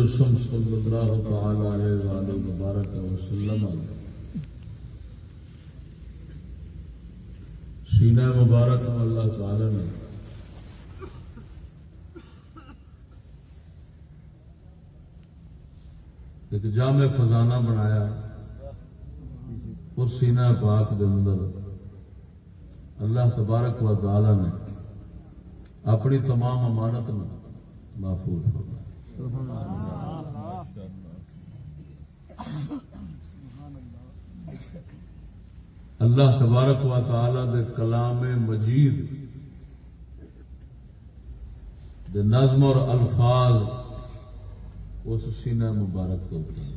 رسم صلی اللہ تعالی علیہ وآلہ مبارک وسلم سینہ مبارک میں اللہ تعالی نے ایک جامع خزانہ بنایا اس سینہ پاک دے اندر اللہ تبارک و تعالی نے اپنی تمام امانت میں محفوظ فرمایا۔ اللہ تبارک و تعالی دے کلام مجید، دے نظم اور الفاظ اس سینہ مبارک کو ہیں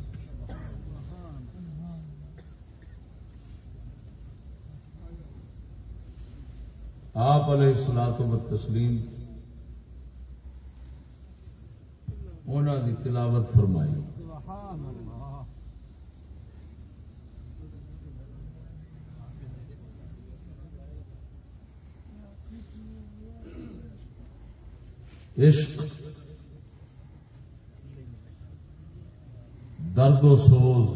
آپ علیہ السلاط و تسلیم انہوں کی تلاوت فرمائی۔ عشق درد و سوز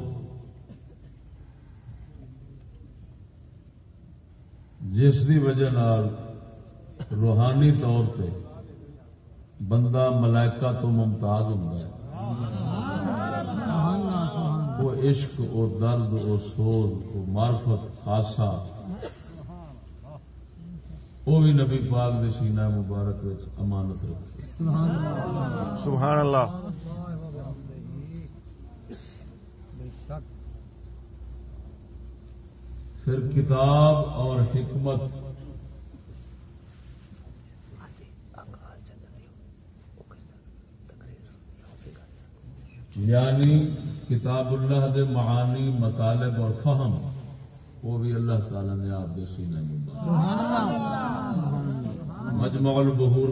جس کی وجہ روحانی طور پہ بندہ ملائکہ تو ممتاز ہوں وہ عشق وہ درد وہ سوز وہ معرفت خاصا وہ بھی نبی پاک دے سینہ مبارک امانت رکھے۔ سبحان اللہ۔ پھر کتاب اور حکمت یعنی کتاب اللہ دے معانی مطالب اور فہم وہ بھی اللہ تعالی نے آپ دے سینے میں مجمع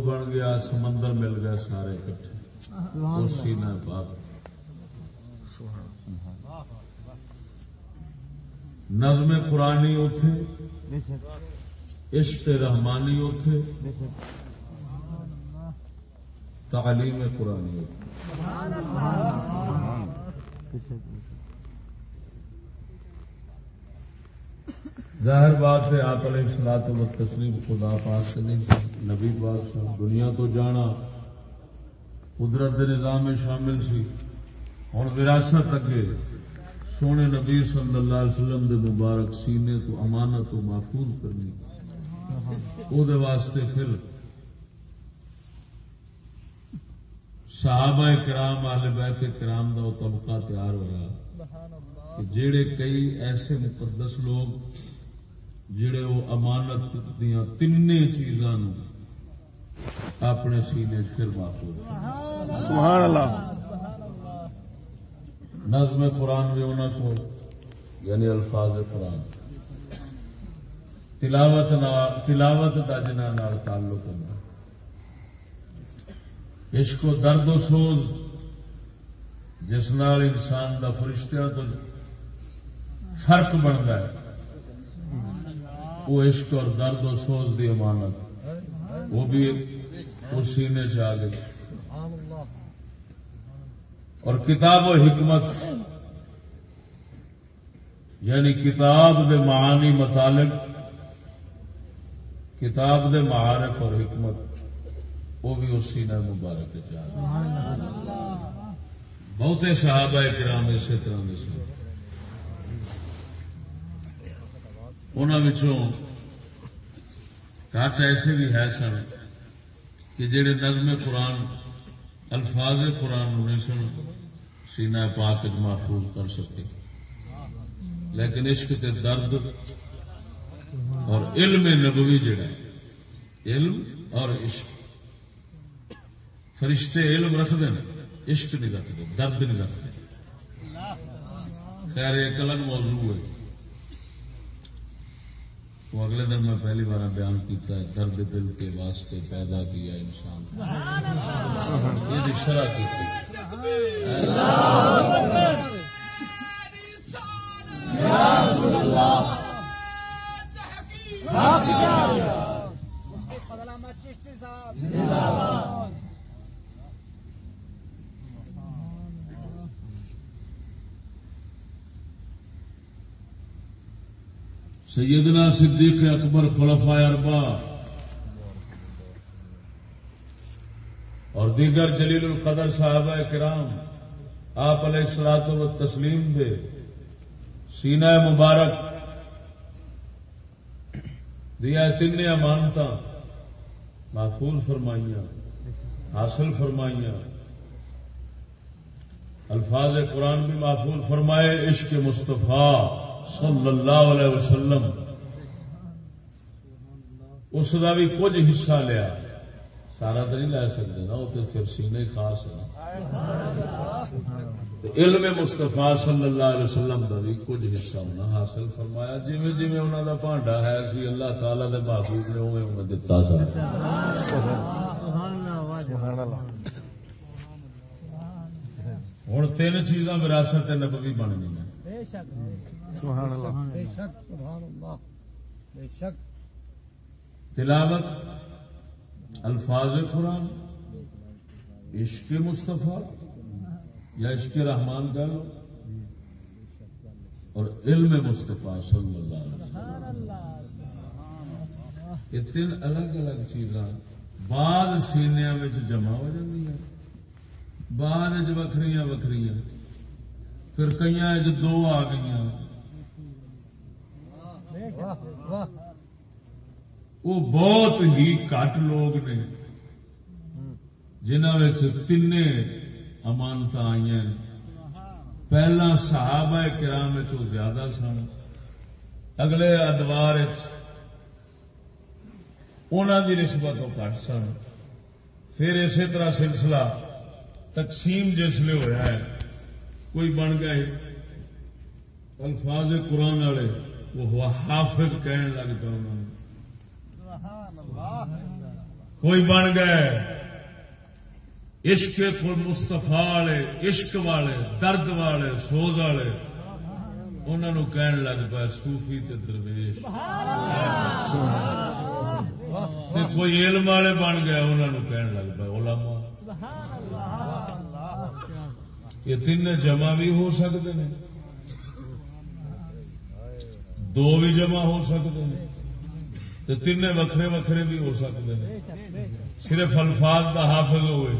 بن گیا سمندر مل گیا سارے اکٹھے۔ اس سینہ پاک۔ نظم قرآنی اتے عشق رحمانی اتے تعلیم قرآنی اتے ظاہر بات ہے، آپ علیہ السلاط و تسلیم خدا پاک سے نہیں نبی پاک سے دنیا تو جانا قدرت نظام میں شامل سی۔ ہوں وراثت اگے۔ سونے نبی صلی اللہ علیہ وسلم دے مبارک سینے تو امانت و محفوظ کرنی۔ واسطے پھر صحابہ کرام آل بیت کرام دا وہ طبقہ تیار ہوا کہ جڑے کئی ایسے مقدس لوگ جڑے وہ امانت دیا تین چیزاں اپنے سینے پھر سبحان اللہ۔ نظم قرآن بھی انہوں کو یعنی الفاظ قرآن۔ تلاوت تلاوت کا جنہ تعلق ہونا عشق و درد و سوز جس نال انسان دا فرشتہ تو فرق بنتا ہے۔ وہ عشق اور درد و سوز دی امانت۔ وہ بھی اس سینے چ آ گئی۔ اور کتاب و حکمت یعنی کتاب دے معانی مطالب کتاب دے معارف اور حکمت۔ وہ بھی اس سینہ مبارک چاہ بہتے صحابہ کرام اسی طرح کے سن۔ انہوں کٹ ایسے بھی ہے سن کہ جڑے نظم قرآن الفاظ قرآن نہیں سن سینہ پاک محفوظ کر سکے لیکن عشق تے درد اور علم نبوی جڑا علم اور عشق۔ فرشتے علم رکھتے ہیں عشق نہیں رکھتے درد نہیں رکھتے خیر ایک الگ موضوع ہے وہ اگلے دن میں پہلی بار بیان کیتا ہے درد دل کے واسطے پیدا کیا انسان یہ شرح کی سیدنا صدیق اکبر خلفاء اربا اور دیگر جلیل القدر صاحبہ کرام آپ علیہ السلاط و تسلیم دے۔ سینہ مبارک دیا تین امانت محفوظ فرمائیاں، حاصل فرمائیاں۔ الفاظ قرآن بھی محفوظ فرمائے، عشق مصطفیٰ۔ صلی اللہ علیہ وسلم، اس کا بھی کچھ حصہ لیا۔ سارا تو نہیں لے سکتے نا، وہ تو پھر سینے خاص ہے علم مستفا صلی اللہ علیہ وسلم کا بھی کچھ حصہ ہونا حاصل فرمایا۔ جی جی انہوں کا بانڈا ہے سی اللہ تعالی دے محبوب نے اوے انہیں دتا ہوں تین چیزاں وراثت نبوی بن گئی سبحان اللہ۔ بے شک سبحان اللہ۔ بے شک۔ تلاوت الفاظ قرآن عشق مصطفیٰ یا عشق رحمان کا لو۔ اور علم مصطفیٰ صلی اللہ علیہ وسلم۔ یہ تین الگ الگ چیزاں بعد سینیا جمع ہو جاتی بعد وکری وکری پھر کئی دو آ گئی وہ بہت ہی کٹ لوگ نے جنہوں تین امانت آئی پہلا صحابہ کرام زیادہ سن۔ اگلے ادوار کی نسبت کٹ سن۔ پھر اسی طرح سلسلہ تقسیم جسے ہوا ہے۔ کوئی بن گئے، الفاظ قرآن والے، وہ حافظ کہن لگ پا انہوں نے۔ کوئی بن گئے، عشق مستفا والے، عشق والے، درد والے، سوز والے، انہوں نے کہن لگ پا سوفی تے درویش۔ تے کوئی علم والے بن گئے، انہوں نے کہن لگ پا علماء۔ یہ تین جمع بھی ہو سکتے ہیں۔ دو بھی جمع ہو سکتے ہیں۔ تو تین وکھرے وکھرے بھی ہو سکتے ہیں۔ صرف الفاظ کا حافظ ہوئے۔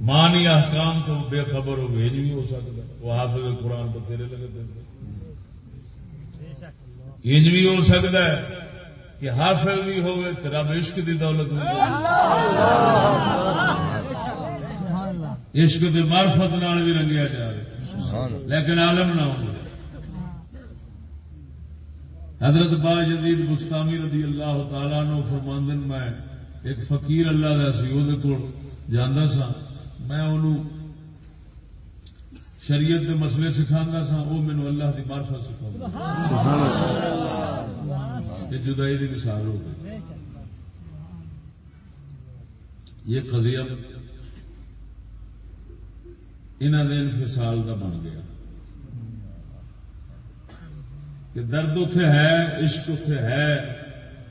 مانی احکام تو بے خبر ہو بھی ہو سکتا وہ حافظ قرآن بتھیرے لگتے انج بھی ہو سکتا ہے کہ حافظ بھی ہوئے رب عشق کی دولت عشق کی معرفت نال بھی رنگیا جا رہا لیکن عالم نہ ہو حضرت با جدید گستامی رضی اللہ تعالی نو فرماندن میں ایک فقیر اللہ کا سی وہ کو جانا سا۔ میں انہوں شریعت کے مسئلے سکھا سا وہ مینو اللہ کی مارفت سکھا جدائی کی مثال ہو گئی۔ یہ قضیہ انہوں نے انفصال کا بن گیا کہ درد اتے ہے عشق اتے ہے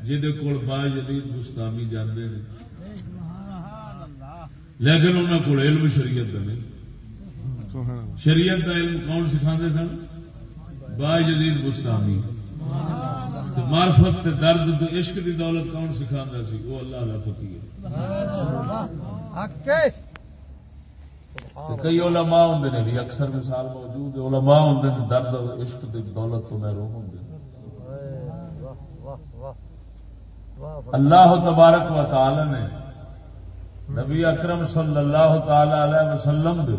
جہد کول با جدید گستامی جانے لیکن انہوں کو علم شریعت کا نہیں شریعت کا علم کون سکھا سن با جدید گستامی مارفت درد تو عشق کی دولت کون سکھا سی وہ اللہ اللہ فقیر کئی علماء ہوں نے بھی، اکثر مثال موجود ہے، علماء ہوں نے درد عشق کی دولت تو محروم ہوں اللہ تبارک و تعالی نے نبی اکرم صلی اللہ تعالی علیہ وسلم دے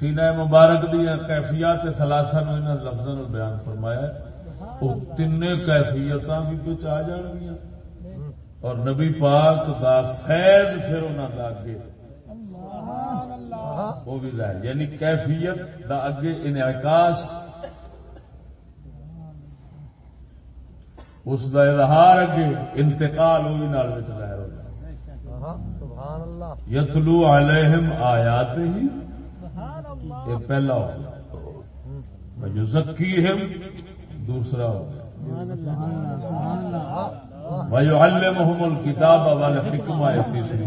سینہ مبارک دی کیفیات ثلاثہ نو انہاں لفظاں نال بیان فرمایا وہ تین کیفیت بھی بچ آ جان گیا اور نبی پاک دا فیض پھر انہاں دا اگے۔ وہ بھی ظاہر یعنی کیفیت دا اگے انعکاس اس دا اظہار اگے انتقال وہ بھی نال وچ ظاہر ہو جائے۔ یتلو علیہم آیات ہی یہ پہلا ہو یزکیہم دوسرا ہو وَيُعَلِّمُهُمُ الْكِتَابَ وَالْحِكْمَةَ تیسری۔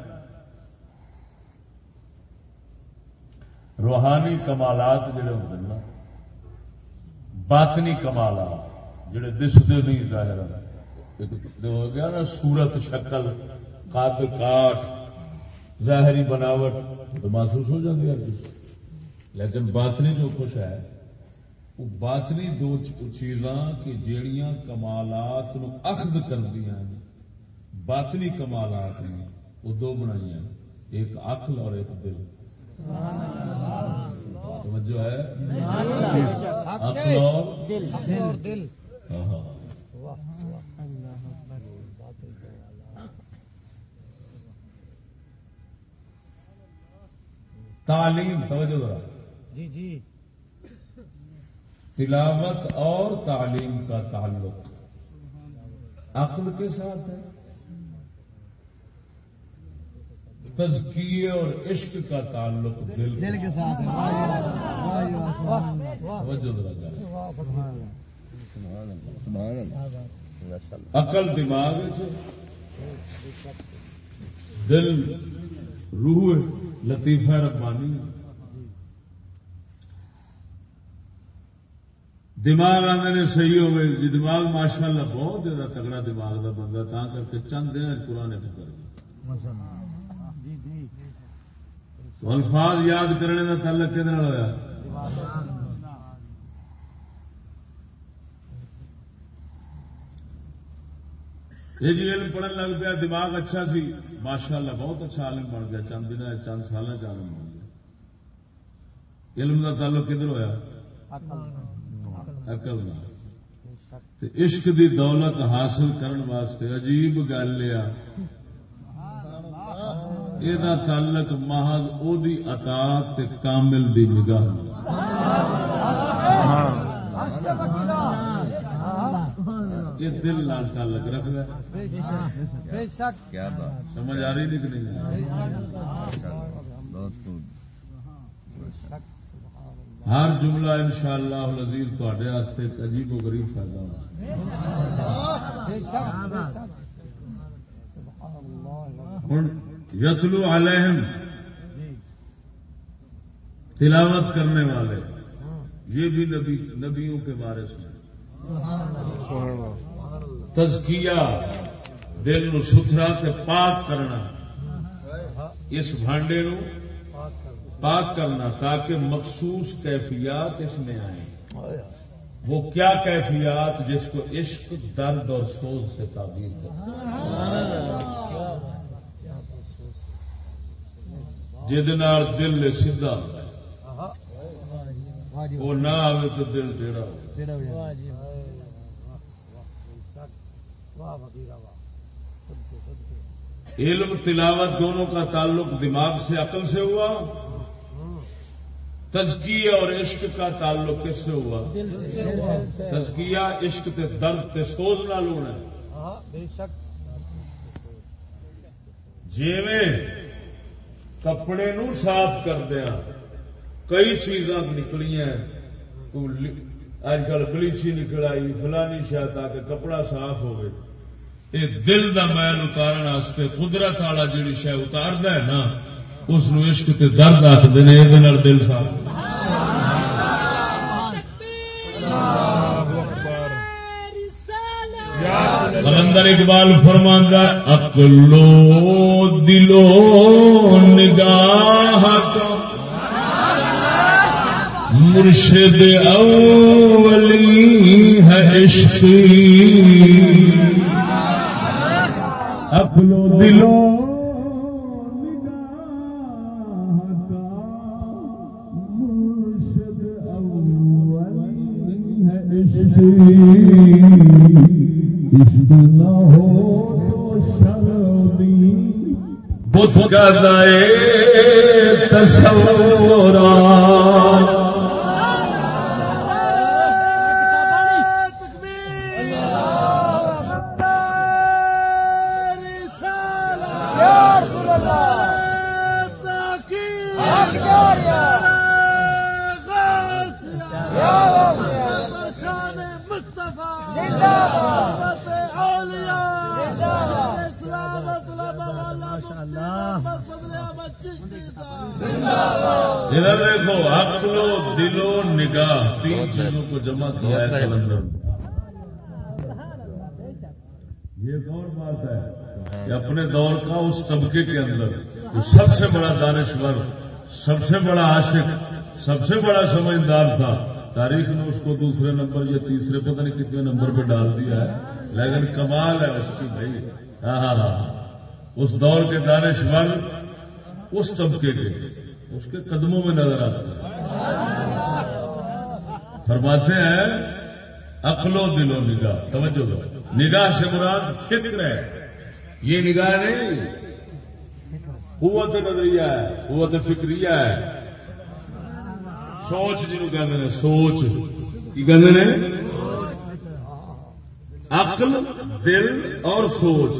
روحانی کمالات جڑے ہوتے نا، باطنی کمالات جڑے دستے نہیں ظاہر ہو گیا نا، صورت شکل، قد کاٹ ظاہری بناوٹ، تو محسوس ہو جاتی ہے۔ لیکن باطنی جو کچھ ہے، وہ باطنی دو چیزاں کہ جیڑیاں کمالات نو اخذ کردیاں ہیں۔ باطنی کمالات نے وہ دو بنائی ہیں، ایک عقل اور ایک دل۔ توجہ ہے؟ دل. دل. ہاں، ہاں۔ تعلیم توجہ ذرا. جی جی. تلاوت اور تعلیم کا تعلق عقل کے ساتھ ہے؟ تزکیے اور عشق کا تعلق دل کے ساتھ عقل دماغ دل روح لطیفہ ربانی دماغ آدھے نے صحیح ہوئے جی دماغ ماشاء اللہ بہت زیادہ تگڑا دماغ دا بندہ تا کر کے چند دن پرانے کر گیا جی جی تو الفاظ یاد کرنے کا تعلق کہنے ہوا یہ جی علم پڑھن لگ پیا، دماغ اچھا سی۔ ماشاء اللہ بہت اچھا عالم بن گیا۔ چند دن، چند سال عالم بن گیا۔ علم کا تعلق کدھر ہوا عقل نال تے عشق دی دولت حاصل کرن واسطے عجیب گل ہے۔ یہ تعلق محض او دی اطاعت کامل دی نگاہ۔ یہ دل نال تعلق رکھدا ہے بے شک کیا بات سمجھ آ رہی نہیں کہ ہر جملہ انشاءاللہ العزیز تواڈے واسطے ایک عجیب و غریب فائدہ ہونا بے شک بے شک سبحان اللہ ہن یتلو علیہم، تلاوت کرنے والے۔ یہ بھی نبی نبیوں کے بارے میں تزکیہ، دل نو ستھرا تے پاک کرنا۔ اس بھانڈے نو پاک کرنا تاکہ مخصوص کیفیات اس میں آئیں۔ وہ کیا کیفیات جس کو عشق، درد اور سوز سے تعبیر کرتا جہد دل سیدھا جی وہ نہ آئے تو دل ٹیڑا علم تلاوت دونوں کا تعلق دماغ سے عقل سے ہوا۔ تزکیہ اور عشق کا تعلق کس سے ہوا؟ تزکیہ عشق تے درد تے سوز نہ لونا بے شک۔ جیویں کپڑے نو صاف کردیا کئی چیزاں نکلیاں۔ اج کل بلیچی نکل آئی، فلانی شاید تاکہ کپڑا صاف ہوئے۔ اے دل دا میل اتارن واسطے قدرت والا جڑی شہ اتارد ہے نا، اس نو عشق تے درد آخر یہ دل صاف۔ کلندر اقبال فرماندہ اکلو دلو نگاہ مرشد اولی ہے عشق اکلو زیادہ تصور سے بڑا عاشق، سب سے بڑا سمجھدار تھا۔ تاریخ نے اس کو دوسرے نمبر یا تیسرے پتہ نہیں کتنے نمبر پہ ڈال دیا ہے، لیکن کمال ہے اس کی بھائی۔ ہاں ہاں ہاں, ہاں۔ اس دور کے دانشور اس طبقے کے، اس کے قدموں میں نظر آتے فرماتے ہیں، عقل و دل و نگاہ، توجہ دو۔ نگاہ سے مراد فکر ہے۔ یہ نگاہ نہیں قوت نظریہ ہے، قوت فکریہ ہے۔ سوچ جنہوں کہتے ہیں سوچ۔ کی کہتے ہیں عقل، دل اور سوچ۔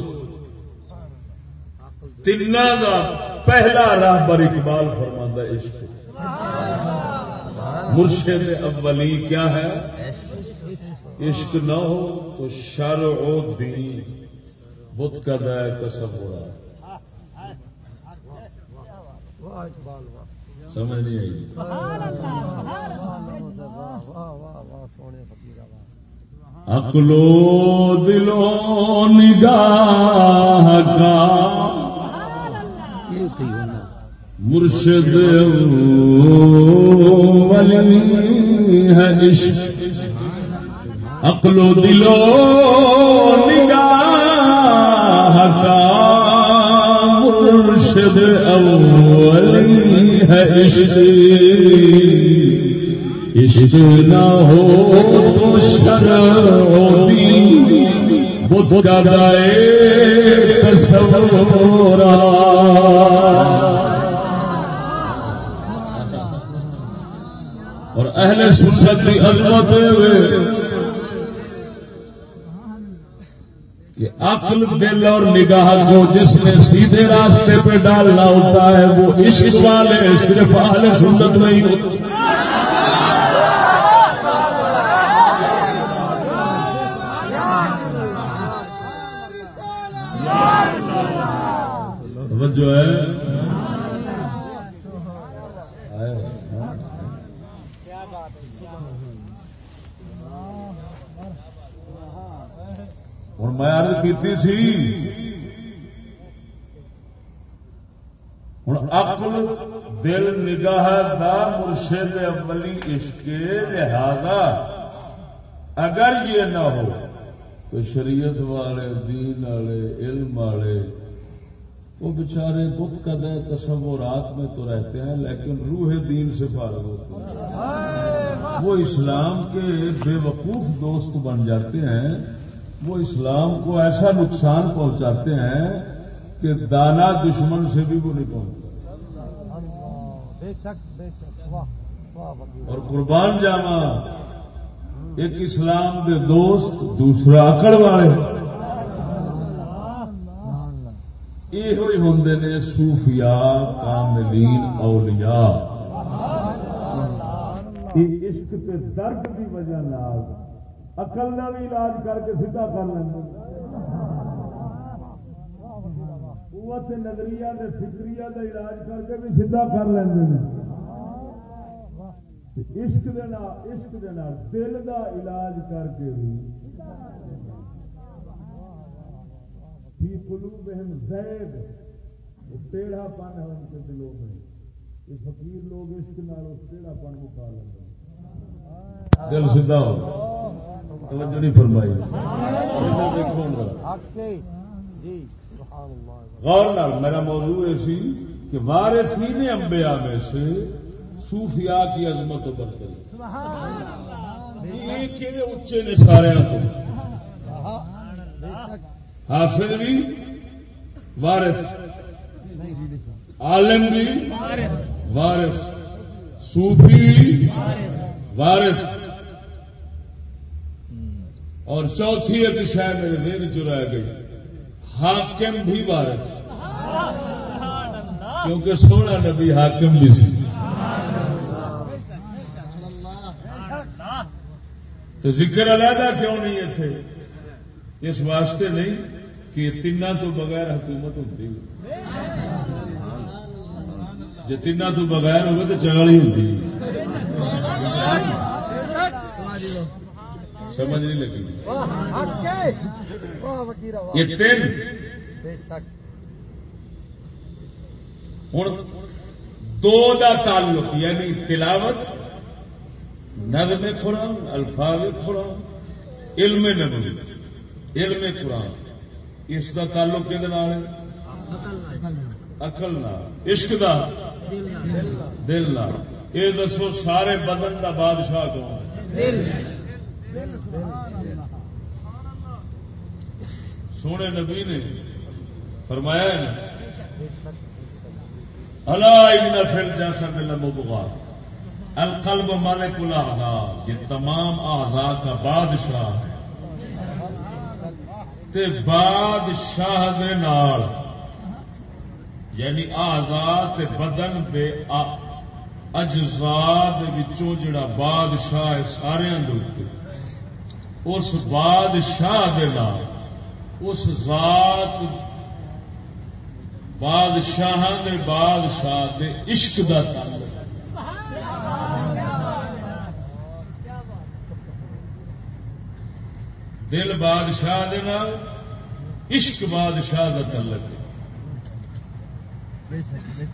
تین کا پہلا راہ بر اقبال فرماندہ عشق۔ مرشد اولی کیا ہے؟ عشق نہ ہو تو شر و دین بت کا دائر کسب ہو رہا واہ اقبال واہ سمجھ نہیں آئی۔ واہ واہ واہ واہ سونے فقیر واہ عقلو دلو نگاہ کا۔ مرشد ولی ہے عشق۔ عقل و دلو نگاہ کا۔ مرشد ہے عشق عشق نہ ہو تو شرم ہوتی بدھ کا دائے تصورا اور اہل سنت کی عظمت کہ عقل دل اور نگاہ کو جس نے سیدھے راستے پہ ڈالنا ہوتا ہے، وہ عشق والے، صرف اہل سنت نہیں۔ ہوتے جو ہے ہوں میں عرض کیتی سی ہوں عقل دل نگاہ دا مرشد اولی عشق لہذا اگر یہ نہ ہو تو شریعت والے دین والے علم والے وہ بیچارے بت کا دے تصورات میں تو رہتے ہیں لیکن روح دین سے فارغ ہوتے ہیں وہ اسلام کے بے وقوف دوست بن جاتے ہیں وہ اسلام کو ایسا نقصان پہنچاتے ہیں کہ دانا دشمن سے بھی وہ نہیں پہنچتا۔ اور قربان جاوا ایک اسلام کے دوست دوسرا اکڑ والے۔ یہ ہوں نے صوفیاء، کاملین، اولیاء۔ عشق کے درد کی وجہ نال اقل کا بھی علاج کر کے سیدھا کر لیں قوت نظریہ دے فکریہ کا علاج کر کے بھی سیدھا کر لیں عشق دے نال عشق دے نال دل دا علاج کر کے بھی۔ فی قلوبہم زید ٹیڑھا پن ہے ان کے دلوں میں۔ یہ فقیر لوگ عشق نال ٹیڑھا پن کو پا دل سیدھا ہو۔ توجہ نہیں فرمائی۔ غور نال، میرا موضوع یہ سی کہ وارثین انبیاء میں سے صوفیاء کی عظمت و برتری یہ کہ اچے نے سارے کو حافظ بھی وارث۔ عالم بھی وارث۔ صوفی بھی وارث۔ اور چوتھی ایک شہر میرے دین چرا گئی۔ حاکم بھی وارث۔ کیونکہ سونا نبی حاکم بھی سی۔ تو ذکر علیحدہ کیوں نہیں ہے تھے اس واسطے نہیں کہ تین تو بغیر حکومت ہوتی جی تین تو بغیر ہوگا تو چال ہی ہوتی سمجھ نہیں لگی واہ یہ تین۔ ہوں دو دا تعلق یعنی تلاوت نظم قرآن الفاظ قرآن علم نبوی۔ علم قرآن۔ اس دا تعلق کہ اقل نال۔ عشق دا۔ دل نال۔ یہ دسو سارے بدن دا بادشاہ کون ہے؟ سونے نبی نے فرمایا اللہ ان فل جیسا مل مبغا القلب مالک الاعضاء یہ تمام اعضاء کا بادشاہ ہے۔ تے بادشاہ دے نال یعنی اعضاء تے بدن دے آ- اجزاء دے وچوں جڑا بادشاہ ہے سارے دے اوتے اس بادشاہ دے نال، اس ذات بادشاہ دے بادشاہ دے عشق دا تعلق۔ دل بادشاہ دے نال، عشق بادشاہ دا تعلق۔ ہے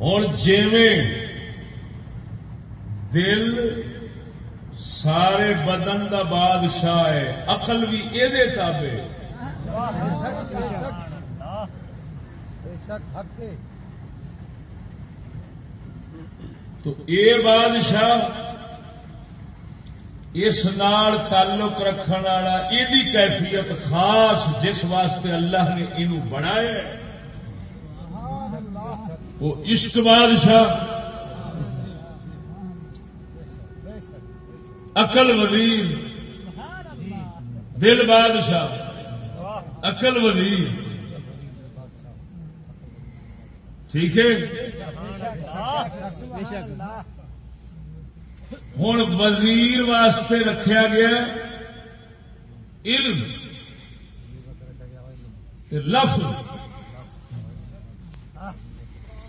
ہوں جیویں دل سارے بدن دا بادشاہ ہے، عقل بھی یہ تابے تو اے بادشاہ، اس نال تعلق رکھنے والا یہ کیفیت خاص جس واسطے اللہ نے یہ بنایا وہ عشق بادشاہ عقل وزیر، دل بادشاہ، عقل وزیر۔ ٹھیک ہے؟ ہوں وزیر واسطے رکھا گیا علم لفظ۔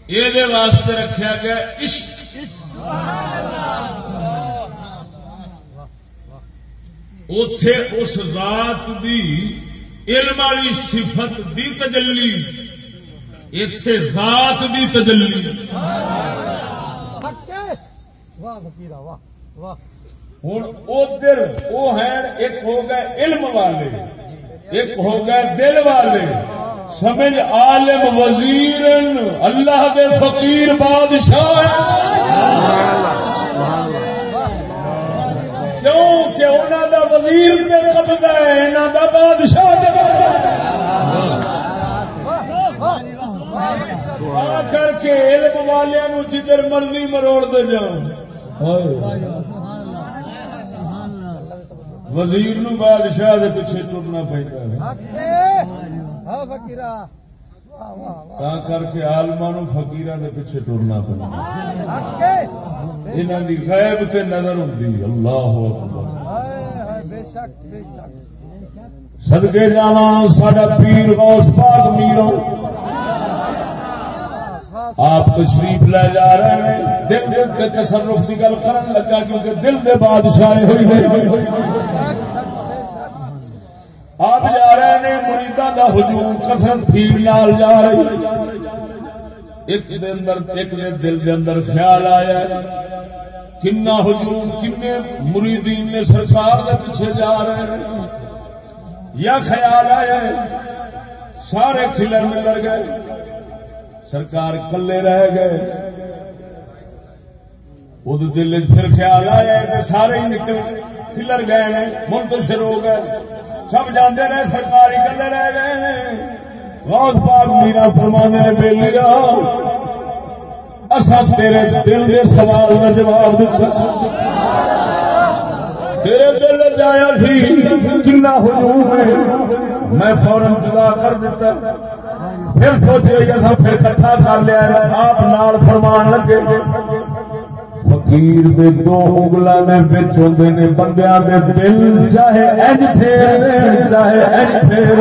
یہ واسطے رکھا گیا عشق۔ اتے اس ذات دی علم والی صفت دی تجلی۔ اتے ذات دی تجلی۔ ہوں ادھر وہ ہے ایک ہو گئے علم والے، ایک ہو گئے دل والے۔ سمجھ عالم وزیر اللہ دے فقیر بادشاہ کیوں کہ انہوں دا وزیر تے قبضہ ہے انہوں دا بادشاہ دے قبضہ ہے۔ کر کے علم والوں جدھر مرضی مروڑ دے جاؤ وزیر نو بادشاہ دے پیچھے ٹرنا پہنتا تا کر کے آلما نو فقیران دے پیچھے ٹرنا پہنتا حق ہے غیب تے نظر ہوتی اللہ اکبر۔ جانا، ساڈا پیر غوث پاک میرو آپ تشریف لے جا رہے ہیں۔ دل دل کے تصرف کی گل کرن لگا کیونکہ دل دے بادشاہ ہوئی نہیں آپ جا رہے ہیں مریدا دا ہجوم، کثرت بھیڑ نال جا رہی۔ ایک دے اندر، ایک دے دل دے اندر خیال آیا کنا ہجوم، کنے مریدین نے سرکار دے پیچھے جا رہے ہیں۔ یا خیال آیا سارے کھلر ملر گئے۔ سرکار کلے رہ گئے۔ وہ دل پھر خیال آیا کہ سارے ہی نکل گئے کھلر گئے نے، منتشر ہو گئے۔ سب جانے رہے سرکار ہی کلے رہ گئے نے۔ غوث پاک میرا فرمانے نے بے لیا اصا تیرے دل کے سوال کا جواب دیتا تیرے دل جایا سی، کنا ہجوم ہے۔ میں فورن جدا کر دیتا پھر سوچے کہ پھر کٹھا کر لیا۔ آپ نال فرمان لگے۔ تیر دے دو اگلا نے بچ ہوندے نے بندیا دے دل چاہے اج پھیر چاہے اج پھیر۔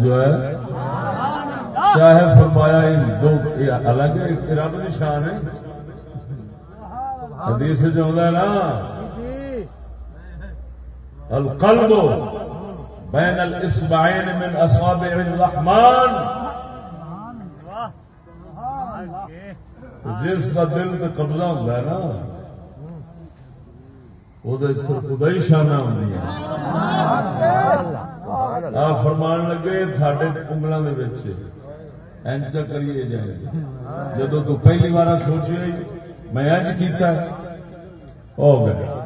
جو ہے۔ فرمایا ان دو الگ ہے رب کی شان ہے۔ حدیث جو ہے نا القلب بین الاسبعین من اصابع الرحمن۔ تو جس کا دل تے قبضہ ہوتا ہے نا وہ خدا ہی شانہ ہوں آپ فرمان لگے تھاڈے انگلوں کے انچ کریے جائے جدو تو پہلی بار سوچے میں اج کیتا ہے ہو گیا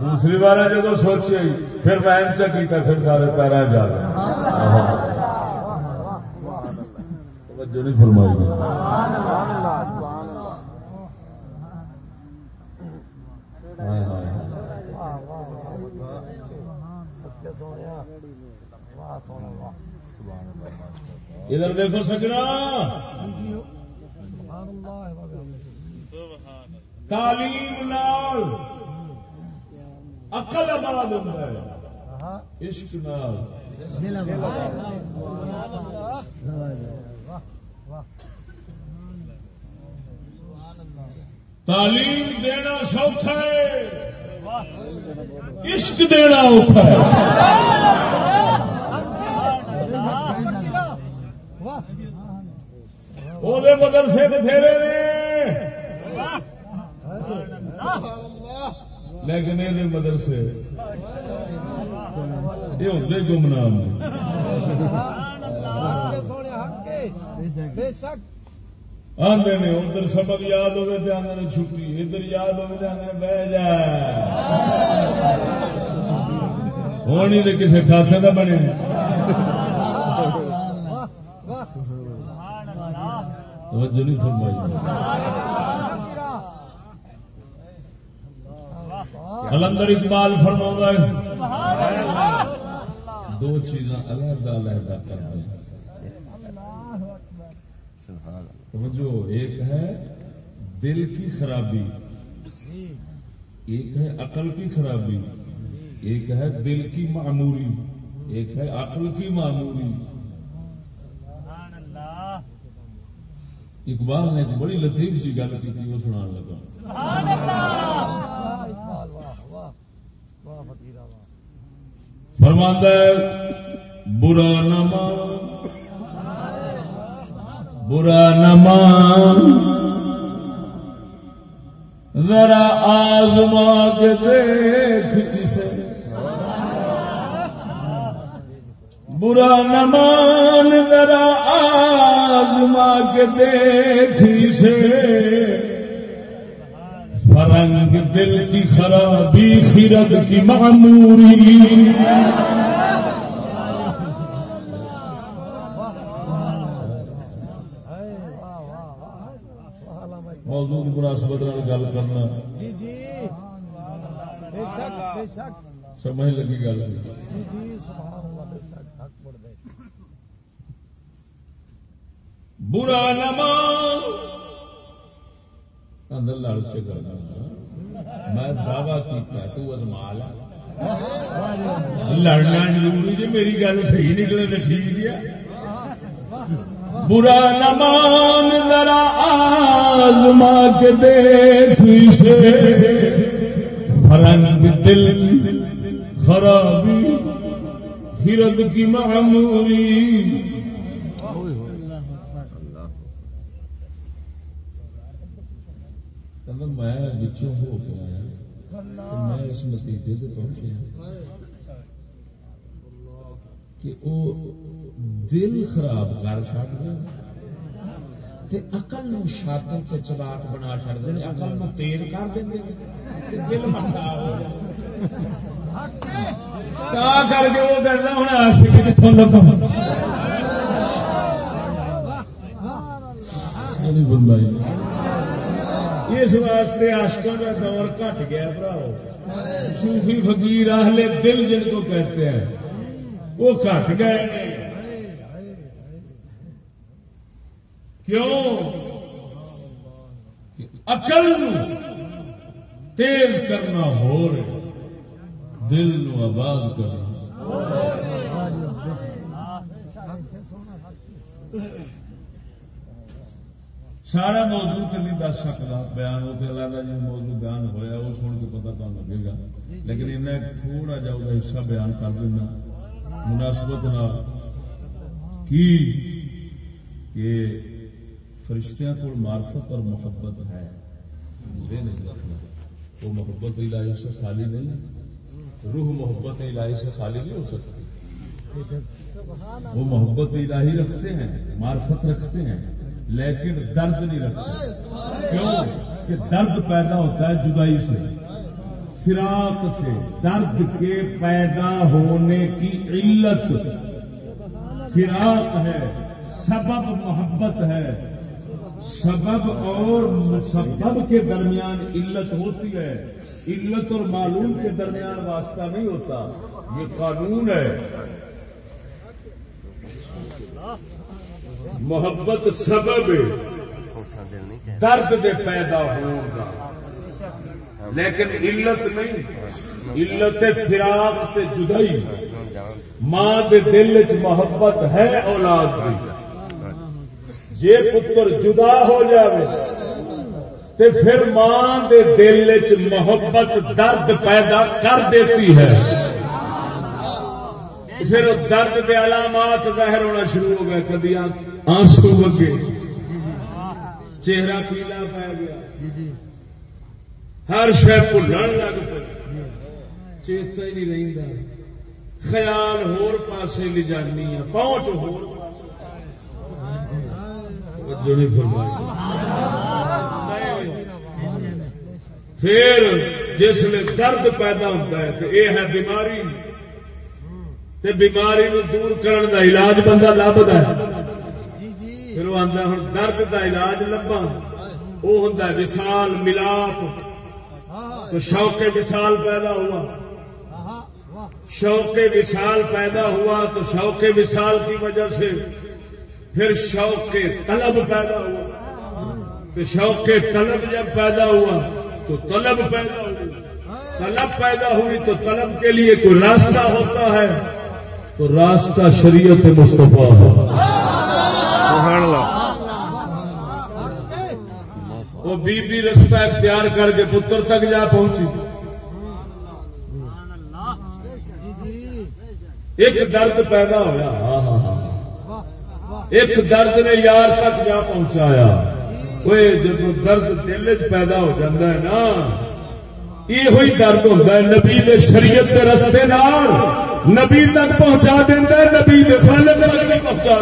دوسری بار جدو سوچے پھر میں انچ کیتا پھر سارے پیرا جا گئے توجہ نہیں فرمائی ہائے ہائے ادھر دیکھو سجنا۔ تعلیم نال عقل آباد ہوتا ہے۔ عشق نال۔ تعلیم دینا سوکھا ہے۔ عشق دینا اوکھا ہے۔ وہ مدرسے بتھیرے نے۔ لیکن یہ مدرسے۔ یہ ہوتے گمنام۔ آدھے نے ادھر سبق یاد ہوئے تو آدھے نے چھٹی، ادھر یاد ہوئے تو آدھے بہ جا۔ ہونی تو کسی کھاتے کا بنے۔ توجہ نہیں فرمائی۔ کلندر اقبال فرما ہے دو چیزاں علیحدہ علیحدہ کر رہے ہیں جو ایک ہے دل کی خرابی، ایک ہے عقل کی خرابی، ایک ہے دل کی معموری ایک ہے عقل کی معموری اقبال نے ایک بڑی لطیف سی گل کی وہ سنا لگا۔ اقبال فرماندہ برا نہ مان برا نہ مان ذرا آزما کے دیکھ اسے برا نہ مان ذرا آزما کے دیکھ اسے فرنگ دل کی خرابی خرد کی معموری۔ موضوع کی مناسبت گل کرنا۔ جی جی۔ سمجھ لگی گل۔ برا نما لڑ سے کرنا میں دعوی کیتا تو ازمال لڑنا ضروری جی میری گل صحیح نکلے تو ٹھیک گیا برا نہ مان ذرا آزما کے دیکھ اسے۔ فرنگ دل خرابی خرد کی معموری میں بچوں ہو کے آیا میں اس نتیجے سے پہنچیا کہ وہ دل خراب کر چڑ تے عقل نو شاطر تے چلاک بنا چھڑ دے، عقل نو تیز کر دیندے نے تے دل مٹا ہو تا کر کے وہ نہیں بنائی اس واسطے آشکوں کا دور گٹ گیا صوفی فقیر اہل دل جن کو کہتے ہیں وہ گٹ گئے کیوں عقل تیز کرنا ہو رہے دل نو آباد کرنا سارا موضوع تو نہیں دس سکتا بیان، وہ تو علیحدہ جی موضوع بیان ہوا وہ سن کے پتا تو لگے گا۔ لیکن انہیں تھوڑا جا وہ حصہ بیان کر دینا۔ مناسبت نال۔ کی؟ کہ فرشتیاں کو معرفت اور محبت ہے۔ وہ محبت الہی سے خالی نہیں روح محبت الہی سے خالی نہیں ہو سکتی۔ وہ محبت الہی رکھتے ہیں، معرفت رکھتے ہیں، لیکن درد نہیں رکھتے۔ کیوں؟ کہ درد پیدا ہوتا ہے جدائی سے۔ فراق سے۔ درد کے پیدا ہونے کی علت۔ فراق ہے، سبب محبت ہے۔ سبب اور مسبب کے درمیان علت ہوتی ہے۔ علت اور معلوم کے درمیان واسطہ نہیں ہوتا، یہ قانون ہے۔ محبت سبب درد دے پیدا ہوگا لیکن علت نہیں، علت فراق تے جدائی۔ ماں دے دل چ محبت ہے اولاد دی۔ جے پتر جدا ہو جاوے تے پھر ماں دے دل چ محبت، درد پیدا کر دیتی ہے۔ پھر درد کے علامات ظاہر ہونا شروع ہو گئے، کدی آنسو بگے چہرہ پیلا پی گیا۔ ہر شہ بھولن لگ پہ چیتا ہی نہیں رہتا خیال ہور پاسے لے جانی ہے، پہنچ ہور پھر جس میں درد پیدا ہوتا ہے تو یہ ہے بیماری۔ تے بیماری نو دور کرن دا علاج بندہ لبد ہے۔ پھر وہ آتا ہوں درد دا علاج لبا وہ ہوں وسال ملاپ۔ تو شوق وسال پیدا ہوا۔ شوق وسال پیدا ہوا تو شوق وسال کی وجہ سے پھر شوق طلب پیدا ہوا۔ تو شوق طلب جب پیدا ہوا تو طلب پیدا ہوئی۔ طلب پیدا ہوئی تو طلب کے لیے کوئی راستہ ہوتا ہے۔ تو راستہ شریعت مصطفیٰ ہے۔ وہ بی بی رستہ اختیار کر کے پتر تک جا پہنچی۔ ایک درد پیدا ہوا ہاں،, ہاں ہاں ہاں۔ ایک درد نے یار تک جا پہنچایا۔ وہ جب درد دل چ پیدا ہو جاتا ہے نا یہ درد ہوتا ہے نبی دے شریعت کے رستے نال نبی تک پہنچا دینا نبی دے خالق تک نہیں پہنچا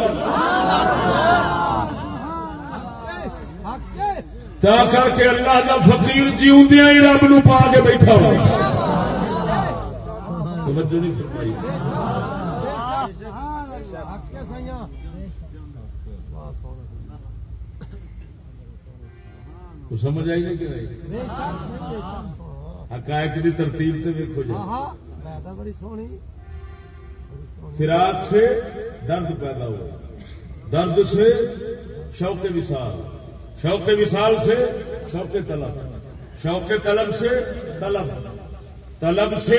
تا کر کے اللہ دا فقیر جیوندیا ہی رب نو پا کے بیٹھا ہو توجہ نہیں فرمائی تو سمجھ آئی نہیں کہ نہیں؟ حقائق کی ترتیب سے دیکھو جی بڑی سونی۔ فراق سے درد پیدا ہوا۔ درد سے شوق وصال۔ شوق وصال سے شوق طلب۔ شوق طلب سے طلب۔ طلب سے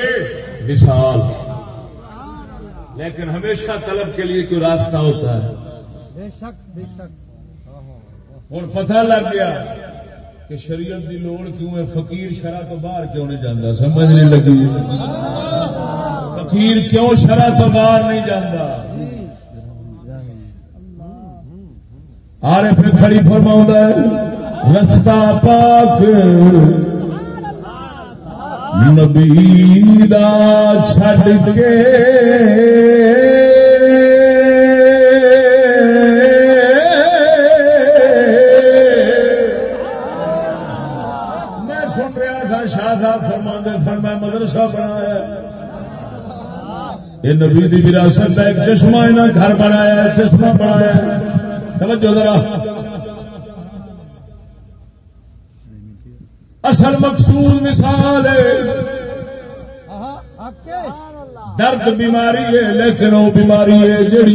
وصال۔ لیکن ہمیشہ طلب کے لیے کوئی راستہ ہوتا ہے۔ بے شک بے شک۔ ہوں پتہ لگ گیا۔ کہ شریعت دی لوڑ کیوں ہے؟ فقیر شرح تو باہر کیوں نہیں جانا سمجھ نہیں لگی۔ فقیر کیوں شرح تو باہر نہیں جانا آرے پھر کھڑی فرما ہے، رستہ پاک۔ نبی دا چھڈ کے میں مدرسہ بنایا یہ نبی دی وراثت کا ایک چشمہ انہیں گھر بنایا چشمہ بنایا توجہ ذرا۔ اصل مقصود مثال ہے۔ درد بیماری ہے، لیکن وہ بیماری ہے جڑی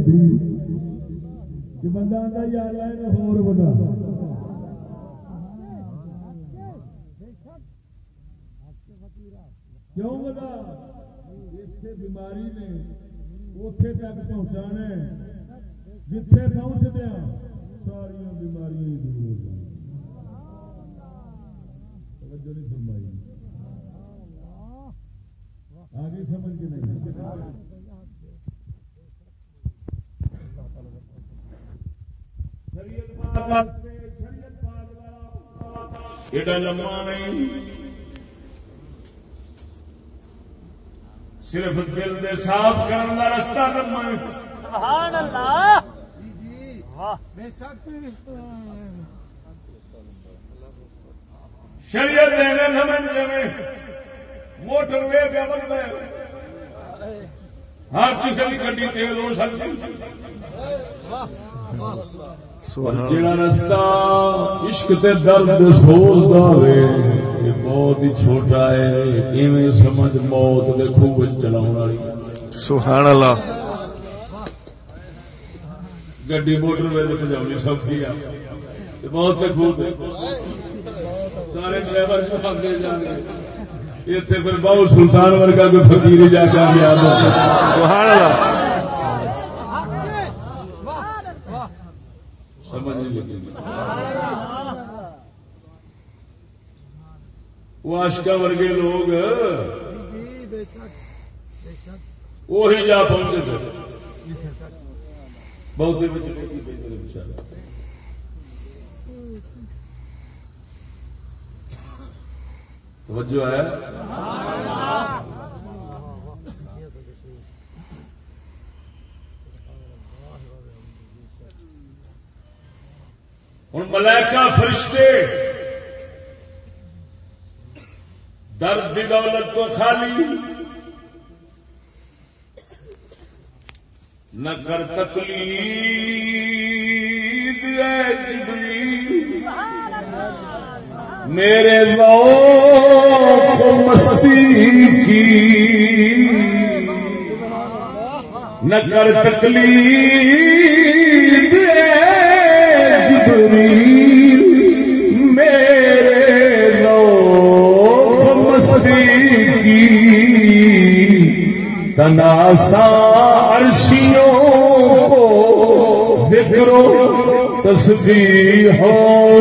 ہوتی کہ بندہ آتا یا اللہ نے ہور بتا کیوں بتا اسے بیماری نے اتے تک پہنچانا ہے جتھے پہنچ دیا ساری بیماریاں دور ہو جائیں توجہ نہیں فرمائی آگے سمجھ کے نہیں ایڈا لمبا نہیں صرف دل دے صاف کرنے کا رستہ لمبا سبحان اللہ۔ شک۔ شریعت دینے سمجھ میں موٹر وے پہ بن گئے ہر کسی کی گڈی تیل ہو سکتی۔ جڑا رستہ عشق تے درد سوز دا وے یہ بہت ہی چھوٹا ہے ایویں سمجھ موت دے خوب چلاون والی۔ سبحان اللہ۔ گڈی موٹر وے تے پجاونی سوکھی آ تے موت دے خوب سارے ڈرائیور جواب دے جان گے۔ اتنے پھر بہو سلطان ورگا کوئی فقیر جا کے سبحان اللہ۔ سمجھ نہیں لگی وہ آشکا ورگے لوگ وہی جا پہنچے تھے۔ بہت بچارے توجہ ہے؟ ہوں ملائکہ فرشتے درد دی دولت تو خالی نہ کر تقلید اے جبریل۔ میرے ذوق مستی کی نہ کر تقلید تناسا عرشیوں کو ذکر و تسبیح ہو۔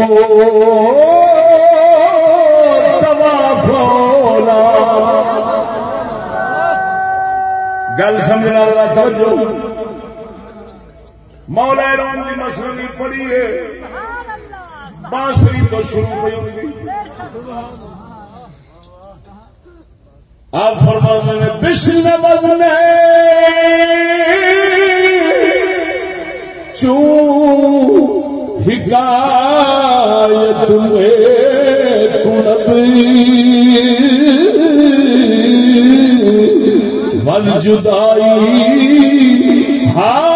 گل سمجھنا توجہ۔ مولا رام کی مسلم پڑھی ہے۔ بانسری تو شروع ہوئی۔ ہوئی آپ فرما نے بشن بزنے چو حکایت میں بز جدائی ہاں۔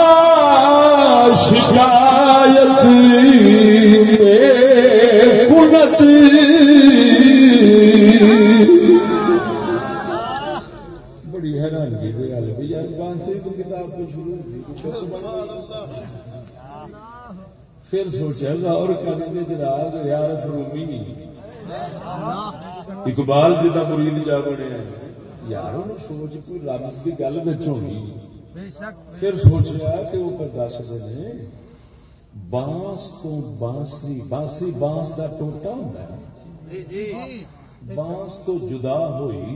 بڑی حیرانگی یار بانسری تو کتاب تو شروع پھر سوچا غور کرنے جناب اقبال جی کا مرید جا بنے یار سوچ کوئی رب کی گل بچ ہونی پھر سوچا کہ وہ دس دے بانس تو بانسری بانسری بانس کا ٹوٹا ہوں بانس تو جدا ہوئی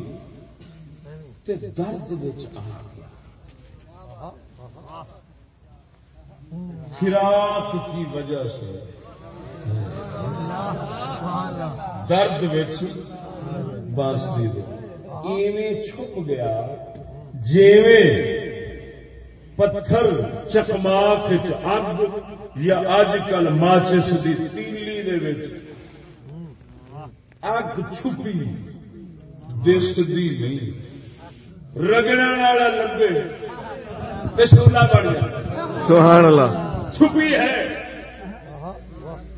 تے درد آ گیا فراق کی وجہ سے درد وچ بانسری دے ایویں چھپ گیا جیویں پتھر چکماک اگ یا اج کل ماچس دی تیلی دے وچ اگ چھپی دس دی نہیں۔ رگڑن والا لبے۔ تے سونا بن گیا سبحان اللہ چھپی ہے۔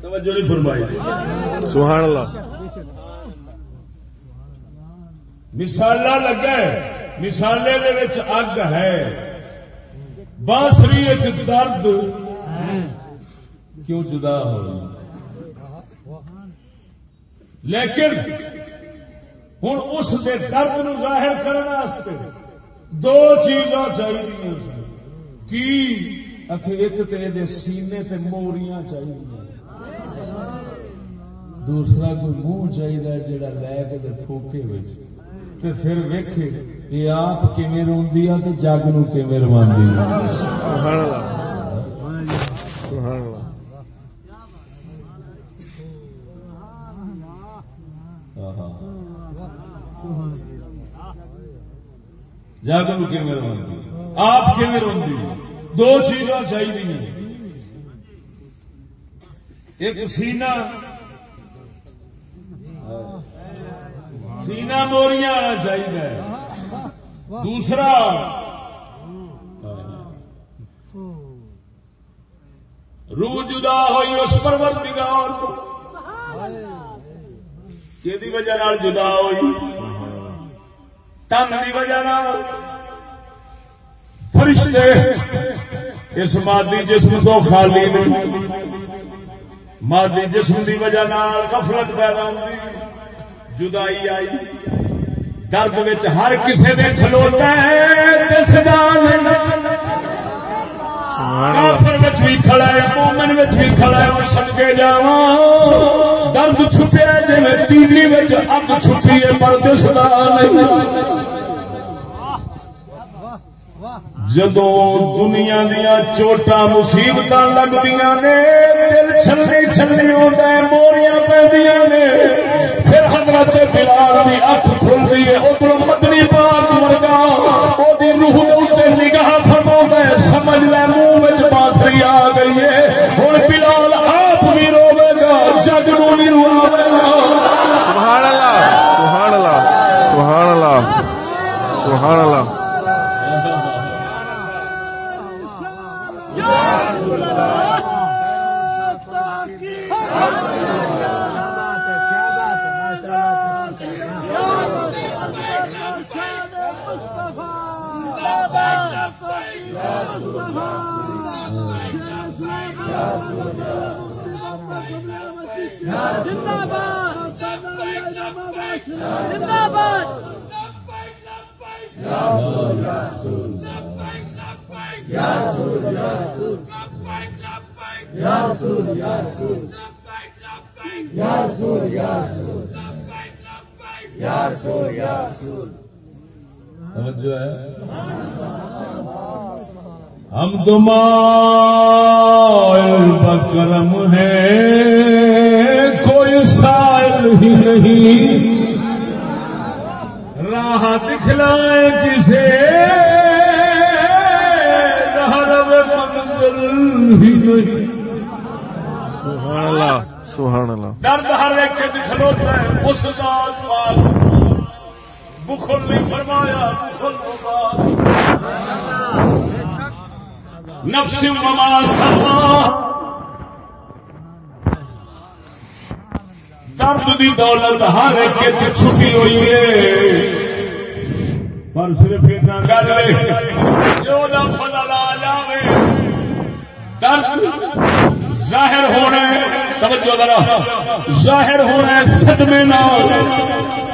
توجہ نہیں فرمائی۔ سبحان اللہ مثالا لگا ہے مثالے دے وچ اگ ہے۔ بانسری درد۔ کیوں جدا ہو لیکن ہوں اس دے درد نو ظاہر کرنے دو چیزاں چاہیے کی؟ ایک تے دے سینے تے موریاں چاہیے دوسرا کوئی منہ چاہیے جڑا لے کے تے تھوکے تے پھر ویکھے یہ آپ کیویں روندی آ تے جگ نو کیویں رواندی آ سبحان اللہ سبحان اللہ جگ نو آپ کیویں دو چیزاں چاہیے ایک سینہ۔ سینہ موریاں آنا چاہیے۔ دوسرا۔ روح جدا ہوئی اس پروردگار تو کہ وجہ جدا ہوئی؟ تن کی وجہ فرشتے اس مادی جسم تو خالی نہیں، مادی جسم کی وجہ غفلت پیدا ہوئی، جدائی آئی۔ درد ہر کسی نے کھلوتا ہے۔ کافر وچ بھی کھڑا ہے، مومن وچ بھی کھڑا ہے اور سمجھے جاواں۔ درد چھپیا جویں جی تیلی وچ اگ چھپی ہے پر دس نہیں۔ جدو دنیا دیا چوٹا مصیبت لگدیا نے، دل چھلنی چھلنی ہوتا ہے، موریاں پہ نے۔ پھر حضرت بلال کی اک کھلتی ہے، ادھر مدنی منہ آ گئی ہے۔ ہوں بلال آپ بھی روے گا، جگ نو نہیں روے گا۔ سبحان اللہ سبحان اللہ سبحان اللہ سبحان اللہ۔ جو ہے ہم تو مائل بکرم ہے کوئی سائل ہی نہیں۔ راہ دکھلائے کسے منظر ہی نہیں۔ سبحان اللہ سبحان اللہ درد ہر ایک کھلوتا ہے۔ اس ذات پاک۔ بخل نہیں فرمایا بخل نفس وما سما درد دی دولت ہر ایک کے چھپی ہوئی ہے۔ پر صرف اتنا گل جو نہ فضل آ جاوے، درد ظاہر ہونا توجہ ذرا، ظاہر ہونا ہے صدمے نال۔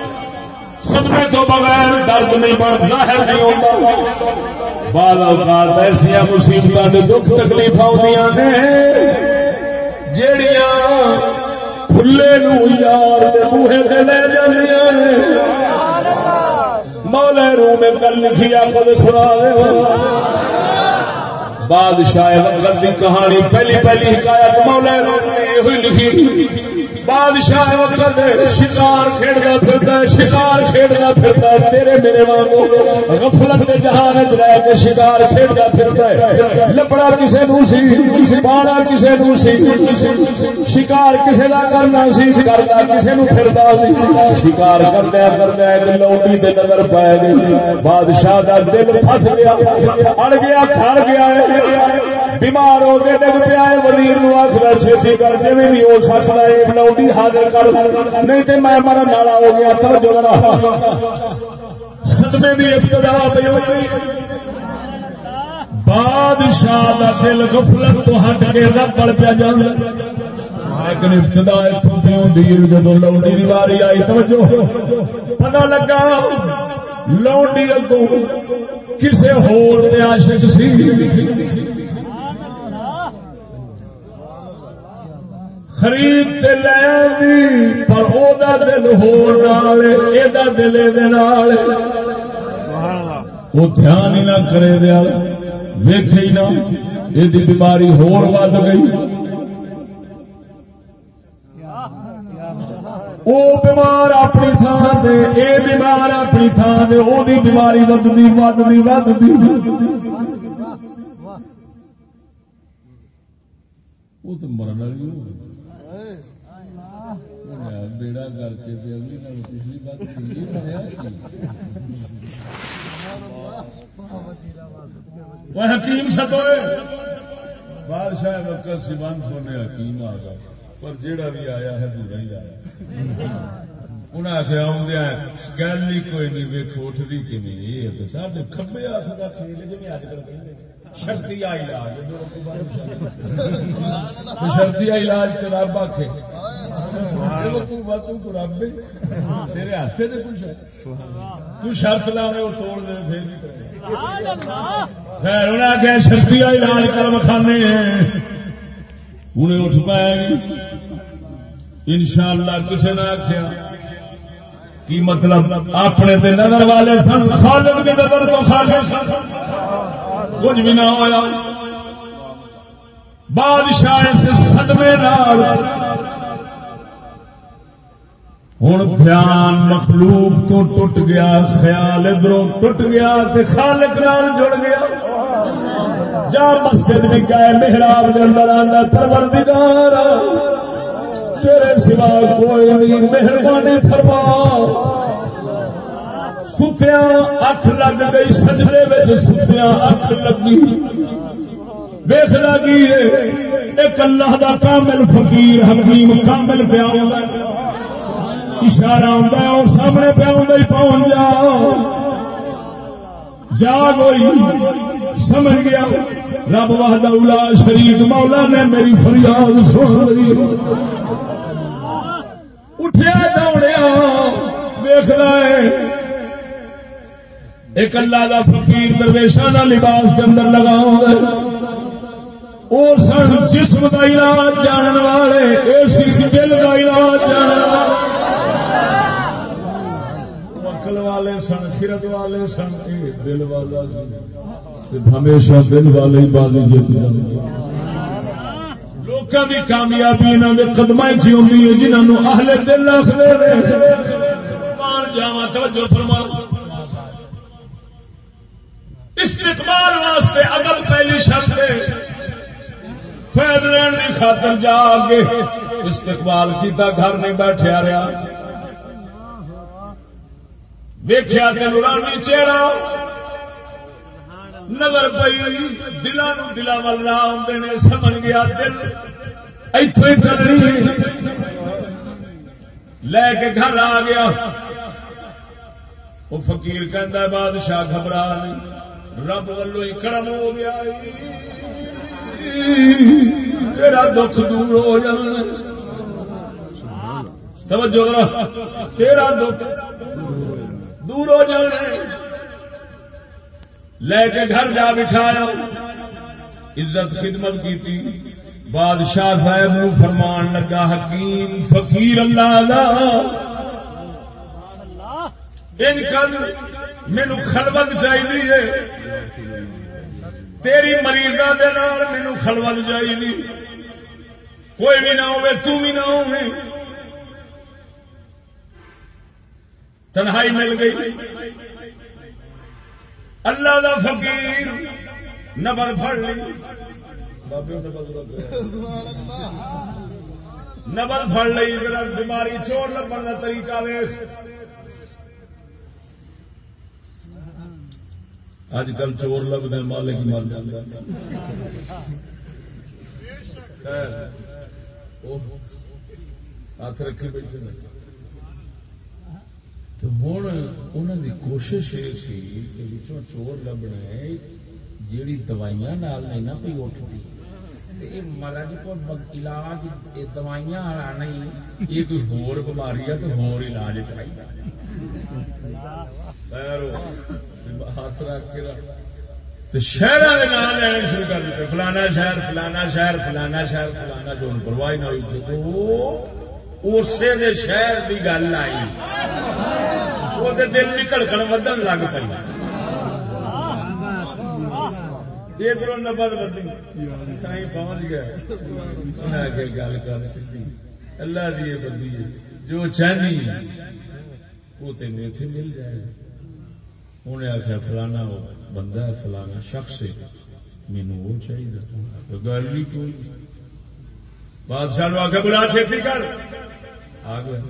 صدمے تو بغیر درد نہیں بن ظاہر نہیں ہوتا۔ بعض اوقات ایسیا مصیبت دکھ تکلیف آدی نے، جیڑیاں پھلے نو یار موہے تے لے جاندیاں نے۔ مولا رو میں کل لکھی خود سنا دے۔ بادشاہ وقت کی کہانی، پہلی پہلی حکایت مولا رو نے یہ لکھی۔ بادشاہ وقت شکار کھیڑتا پھرتا ہے، شکار کھیڑتا پھرتا ہے۔ تیرے میرے وانگو غفلت کے جہان رہ کے شکار کھیڑتا پھرتا ہے۔ لبڑا کسے نو سی، باڑا کسے نو سی۔ شکار کسے دا کرنا سی کرتا کسے نو پھرتا سی۔ شکار کرتا کرتا ایک لوٹی تے نظر پائے گی بادشاہ دا دل پھس گیا، اڑ گیا کھڑ گیا بیمار ہو کے ڈگ پیا ہے، وزیر نو آخر چھتی کر جی بھی ہو سکتا ہے لوڈی حاضر کر. نہیں تو میں مرن والا ہو گیا. توجہ ذرا. صدمے دی ابتدا پہ ہو گئی بادشاہ دا دل غفلت تو ہٹ کے پیا لیکن ابتدا اتوں پہ ہوندی لوڈی دی واری آئی. توجہ. پتہ لگا لوڈی اگوں کسے ہور تے عاشق سی؟ خرید تے لے آندی پر او دا دل ہور نال اے دا دل اے دے نال سبحان اللہ۔ وہ دھیان ہی نہ کرے دیا ویکھے ہی نہ۔ یہ بیماری ہور ود گئی۔ وہ بیمار اپنی تھان دے اے بیمار اپنی تھان دے او دی بیماری ودی ودی ودی وہ تو مرن والی ہو۔ گئی بیڑا کر کے اگلی نال پچھلی بات نہیں بنیا وہ حکیم ستوئے بادشاہ وقت سیمان سونے حکیم آ گیا، پر جیڑا بھی آیا ہے برا ہی آیا۔ انہیں آخیا آدھا گل ہی کوئی نہیں ویک اٹھتی کمی یہ تو سب کبے ہاتھ کا کھیل جی اج کل شرطی علاج شرطی علاج۔ تو رب آخ تیرے ہاتھ سے کچھ ہے تو شرط لاوے وہ توڑ دے پھر انہیں آخیا شرطی علاج کر بکھانے انہیں اٹھ پائے۔ ان شاء اللہ کسی نے آخیا کی مطلب؟ اپنے نظر والے سن خالق کی نظر تو خالق سن کچھ بھی نہ ہوا بادشاہ سے صدمے نال۔ ہوں دھیان مخلوق تو ٹوٹ گیا، خیال ادھروں ٹوٹ گیا تے خالق نال جڑ گیا۔ جا مسجد بھی گئے، محراب کے اندر آنا پروردگار۔ تیرے سوا کوئی نہیں، مہربانی فرما۔ ستیا اکھ لگ گئی سجدے میں ستیا اکھ لگی۔ ویخ لگی ایک اللہ دا کامل فقیر، حکیم کامل پیا اشارہ آتا ہے، اور سامنے پیا ہی پہنچ جا۔ جاگ ہوئی، سمجھ گیا۔ رب واہد اولا شریف مولا نے میری فریاد سن لی۔ اٹھیا دوڑیا ویخ ہے ایک اللہ دا فقیر درویشہ دا لباس کے اندر لگا اور سن جسم کا علاج جانن والے اسی دل کا علاج جانن والے۔ عقل والے سن، خرد والے سن، اے دل والا جی۔ سی ہمیشہ دل والے ہی بازی جیت جاتے لوکاں دی کامیابی انہاں دے قدماں وچ ہوندی ہے، جنہاں نو اہل دل آکھدے نے۔ مان جاواں، توجہ فرماؤ۔ استقبال واسطے اگر پہلی شرط ہے۔ فیض لین کی خاطر جا کے استقبال کیتا، گھر نہیں بیٹھیا رہا۔ ویخیا کہ نورانی چہرہ۔ نظر پئی دلوں دلا ول آتے نے، سمجھ گیا دل اتو لے کے گھر آ گیا۔ وہ فقیر کہہ بادشاہ گھبرا نہیں۔ رب ولو ہی کرم ہو گیا تیرا دکھ دور ہو جانا۔ توجہ تیرا دکھ دور ہو جانا لے کے گھر جا بٹھایا۔ عزت خدمت کی تھی بادشاہ صاحب نو فرمان لگا۔ حکیم، فقیر اللہ دا ان کل مینو خلوت چاہیے تیری مریضاں دے نال مینو خلوت چاہیے کوئی بھی نہ ہوئے، تو بھی نہ ہوئے۔ تنہائی مل گئی۔ اللہ دا فقیر نبل پڑ لی۔ نبل پڑ لی بیماری چور لبن کا طریقہ ویخ اج کل چور لبنے مالک مر جاتا ہاتھ رکھے بیٹھے تو ہوں انہوں دی کوشش یہ سی کہ وچوں چور لبنا جیڑی دوائیاں نال نہیں نا پی اٹھتی مرض کو علاج دوائیاں والا نہیں یہ کوئی ہور بیماری ہے تو ہور علاج چاہیے ہاتھ رکھ کے شہر کے نام لینا شروع کر دیتے، فلانا شہر فلانا شہر فلانا شہر، فلانا جو ان پرواہ نہ ہوئی تھی، تو وہ اسی دے شہر کی گل آئی۔ وہ تے دل کی کڑکن ودن لگ پی ادھر نبد بدی سائی پہنچ گیا انہیں آگے گل کر سکتی اللہ دی بندی جو چاہنی وہ تین اتنے مل جائے۔ گا انہیں آخیا فلانا وہ بندہ ہے فلانا شخص ہے مینو وہ چاہیے گل ہی کوئی۔ بادشاہ نو آگے بلا چھتی کر آ گیا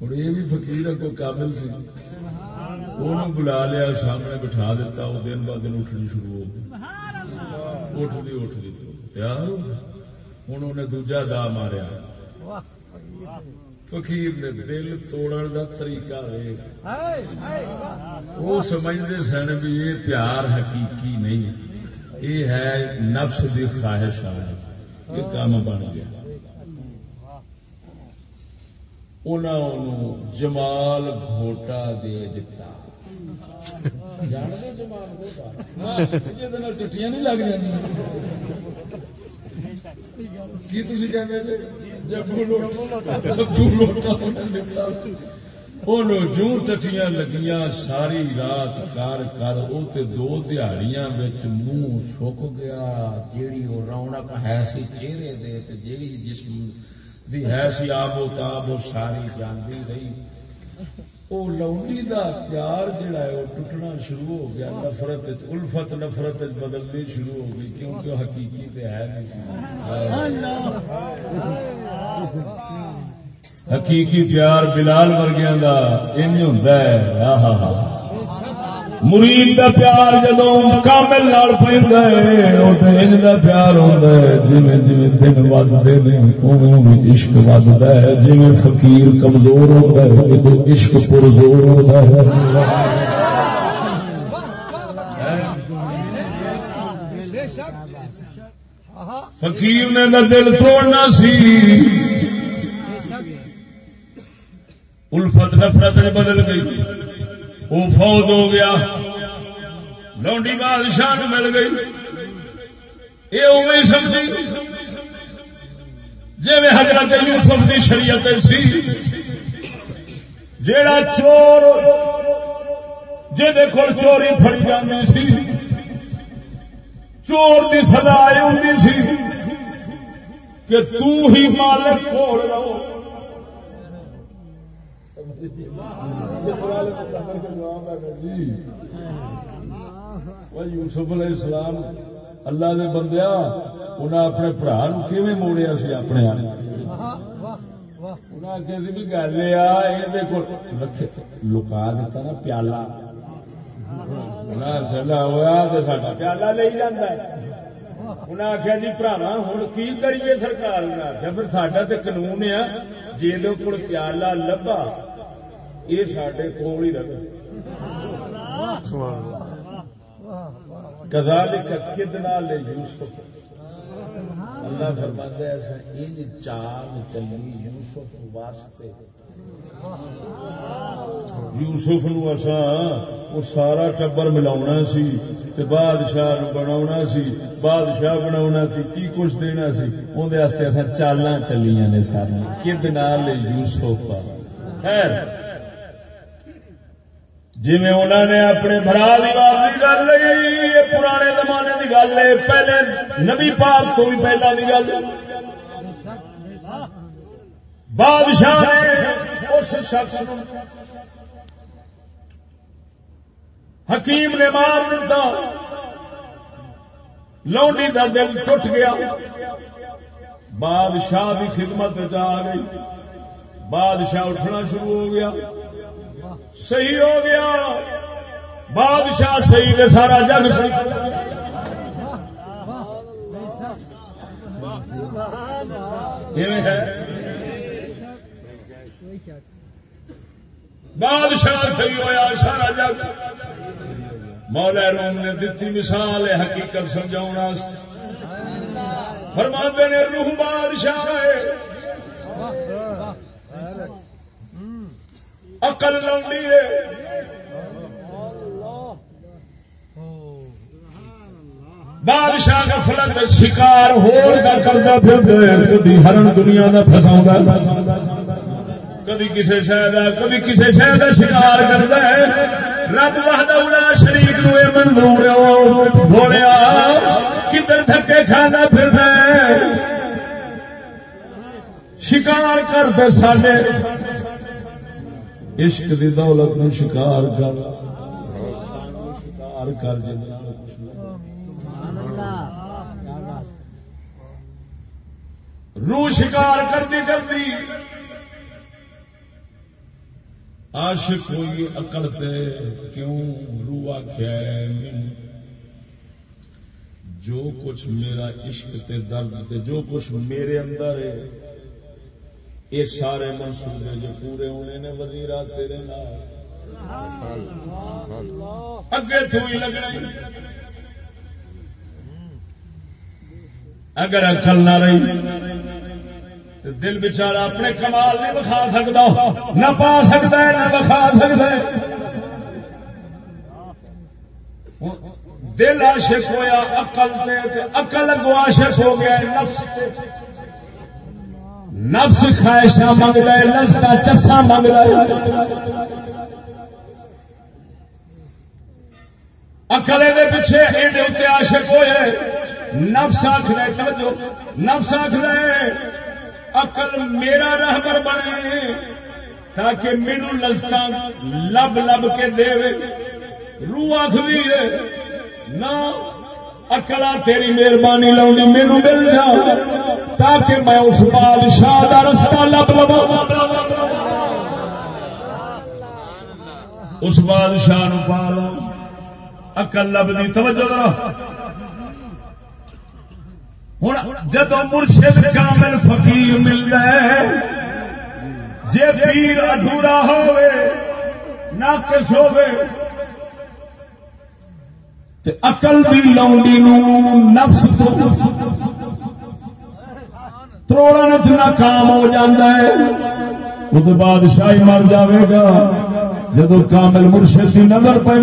ہوں یہ بھی فقیر ہے کوئی قابل سی انہوں بلا لیا سامنے بٹھا دیتا وہ دن ب دن اٹھنی شروع ہو گئی اٹھتی اٹھتی تیار ہو گئی ہوں انہیں دوجا دا ماریا فقیر نے دل توڑن دا طریقہ وہ سمجھتے سن بھی یہ پیار حقیقی نہیں یہ ہے نفس دی خواہش ہے یہ کام بن گیا انہوں جمال گھوٹا دے دتا جانتے جمال گھوٹا چٹیاں نہیں لگ جی کی تھی کہتے جبو لوٹا ٹٹیاں لگیاں، ساری رات کر کر وہ تے دو دیہڑیاں وچ منہ سک گیا۔ جیڑی وہ رونق ہے سی چہرے دے تے جیڑی جسم دی ہے سی آب و تاب ساری جاندی رہی۔ وہ لونڈی دا پیار جڑا ہے وہ ٹوٹنا شروع ہو گیا، نفرت الفت نفرت بدلنی شروع ہو گئی، کیونکہ حقیقی تے ہے نہیں۔ حقیقی پیار بلال ورگیاں دا، انج ہوندا ہے۔ آہا مرید دا پیار جدو کامل نال پیندا ہے او تے انج دا پیار ہوندا ہے۔ جویں جویں دن ودے نے، اوویں اوویں عشق وددا ہے۔ جویں فقیر کمزور ہوندا ہے ادو عشق پرزور ہوندا ہے۔ فقیر نے دا دل توڑنا سی۔ الفت نفرت نے بدل گئی۔ وہ فوت ہو گیا۔ لونڈی بادشاہ نے مل گئی۔ یہ اوے سمجھی جی میں حضرت یوسف کی شریعت سی۔ جیڑا چور جہد کول چوری پڑی جاتی سی۔ چور کی سزا یہ ہوتی سی کہ تو ہی مالک کھول رہو۔ جی۔ یوسف علیہ السلام اللہ دے بندیا انہیں اپنے برا نو موڑیا سی اپنے ہاں؟ انہیں آخیا سی بھی گل یہ لکا دیتا نا پیالہ۔ ساڈا پیالہ لے جانا انہیں آخیا جی براوا ہوں کی کریے سرکار؟ نے آخیا پھر سڈا تو قانون ہے جی کو پیالہ لبا یہ سڈے کول ہی کذالک کدنا لے یوسف اللہ فرماتا ہے ایسا ان چال چلی یوسف واسطے یوسف نو اسا وہ سارا ٹبر ملاونا سی تے بادشاہ نو بناونا سی بادشاہ بناونا سی کی کچھ دینا سی اون دے واسطے اسا چالاں چلیاں نے ساری کدنا لے یوسف خیر جی انہوں نے اپنے برا کی بات کر لی پرانے زمانے کی گل ہے، پہلے نبی پاک تو بھی پہلا کی گل۔ بادشاہ اس شخص حکیم نے مار دیتا لونڈی کا دل ٹوٹ گیا۔ بادشاہ بھی خدمت آ گئی۔ بادشاہ اٹھنا شروع ہو گیا۔ صحیح ہو گیا۔ بادشاہ صحیح نے سارا جگ سی۔ بادشاہ صحیح ہوا سارا جگ مولا روم نے دتی مثال ہے حقیقت سمجھا فرما نے روح بادشاہ اقل لوڈی ہے۔ بادشاہ کا فلک شکار ہور کا کرتا پھر کدی ہرن دنیا کا فسا کدی کسی شہر کدی کسی شہر کا شکار کرتا ہے۔ رب وحدہ شریف نو یہ منظور بولیا، کدھر تھکے کھانا پھر شکار کرتے سڈے عشق دی دولت نو شکار کر۔ شکار کر روح شکار کرتی کرتی عاشق ہوئی اکڑ کیوں رو آخیا جو کچھ میرا عشق تے درد تے، جو کچھ میرے اندر ہے یہ سارے منصوبے جو پورے ہونے نے وزیرا تیرے اگے تھو ہی۔ لگنا اگر اکل نہ رہی تو دل بچارا اپنے کمال نہیں بخا سکتا، نہ پا سکتا ہے، نہ بخا سکتا ہے۔ دل عاشق ہویا اقل اقل اگو عاشق ہو گیا نفس نفس خواہشاں منگ لے لستا چسا منگ لے۔ اکلے دے پیچھے یہ عاشق ہوئے۔ نفس آخر توجہ، نفس آخر اقل میرا رہبر بنے، تاکہ مینو لذت لب لب کے دے روح آخری ہے، نہ اکلا تیری مہربانی لاؤنی مینو مل جا۔ تاکہ میں اس بادشاہ کا رستہ لب لبا اس بادشاہ نو پا لو اکل لب دی، توجہ کرو۔ ہوں جدو مرشد کامل فقیر ملتا ہے، جے پیر ادھورا ہوئے ناقص ہوئے اقل دی لونڈی نو نفس تروڑ چ ناکام ہو جاتا ہے۔ وہ بادشاہی مر جاوے گا۔ جدو کامل مرشد کی نظر پہ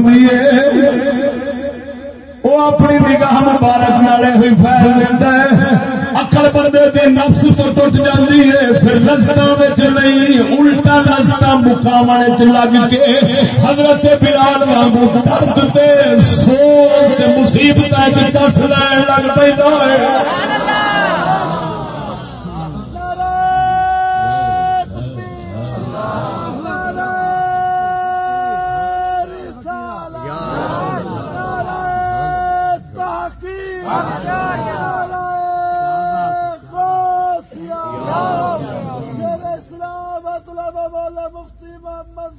وہ اپنی نگاہ مبارک نالے ہوئی فیل دیتا ہے۔ اکل بندے دے نفس تو ٹوٹ جاتی ہے، پھر لستا نہیں، الٹا لستا مقام لگ کے حضرت بلال وانگو درد تے سوچ مصیبت چس لین لگ پہ ہے۔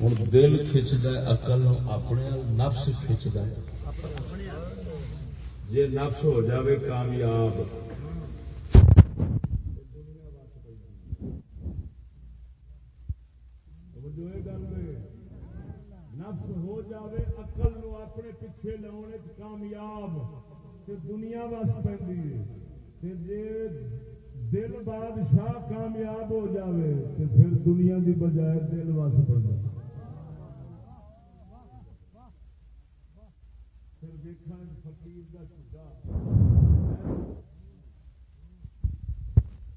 ہوں۔ دل کھچد اقل اپنے نفس کھچد جی نفس ہو جاوے کامیاب۔ نفس ہو جاوے اقل نو اپنے پیچھے لاؤنے کامیاب۔ دنیا وس پہ دل بادشاہ کامیاب ہو جاوے تو پھر دنیا کی بجائے دل وس پھر دیکھا جی فقیر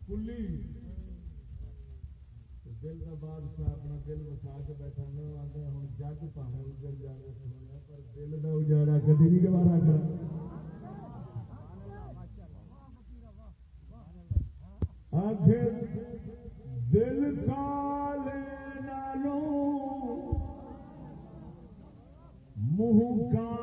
کلی۔ دل کا بادشاہ اپنا دل وسا کے بیٹھا نہ ہوں جگ پاوے اجڑ جائے سونا پر دل کا اجاڑا کدی نہیں گوارا کرا آخر دل کالے نالوں منہ کا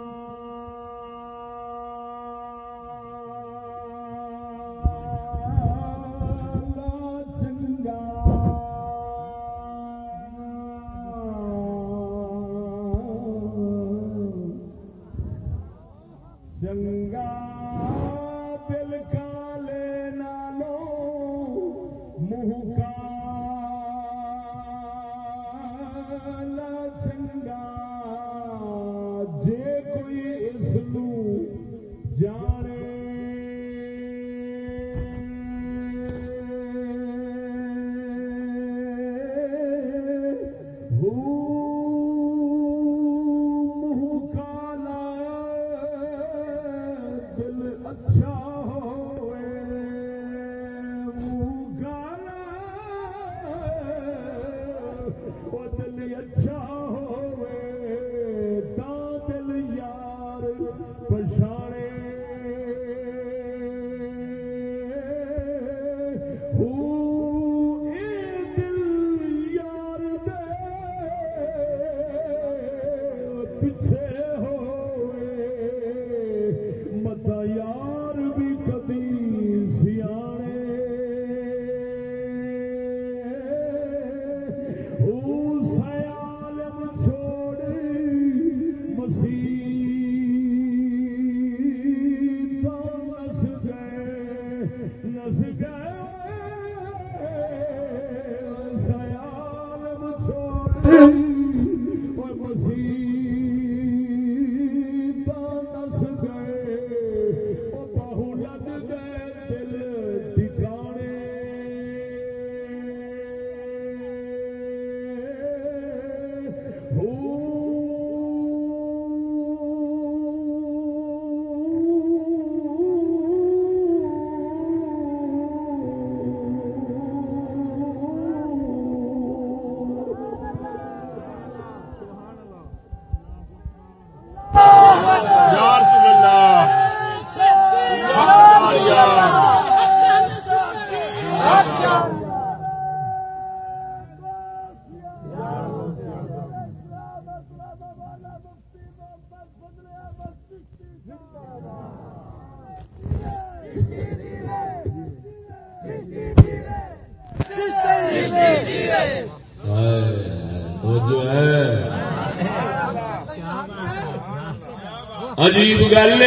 عجیب گل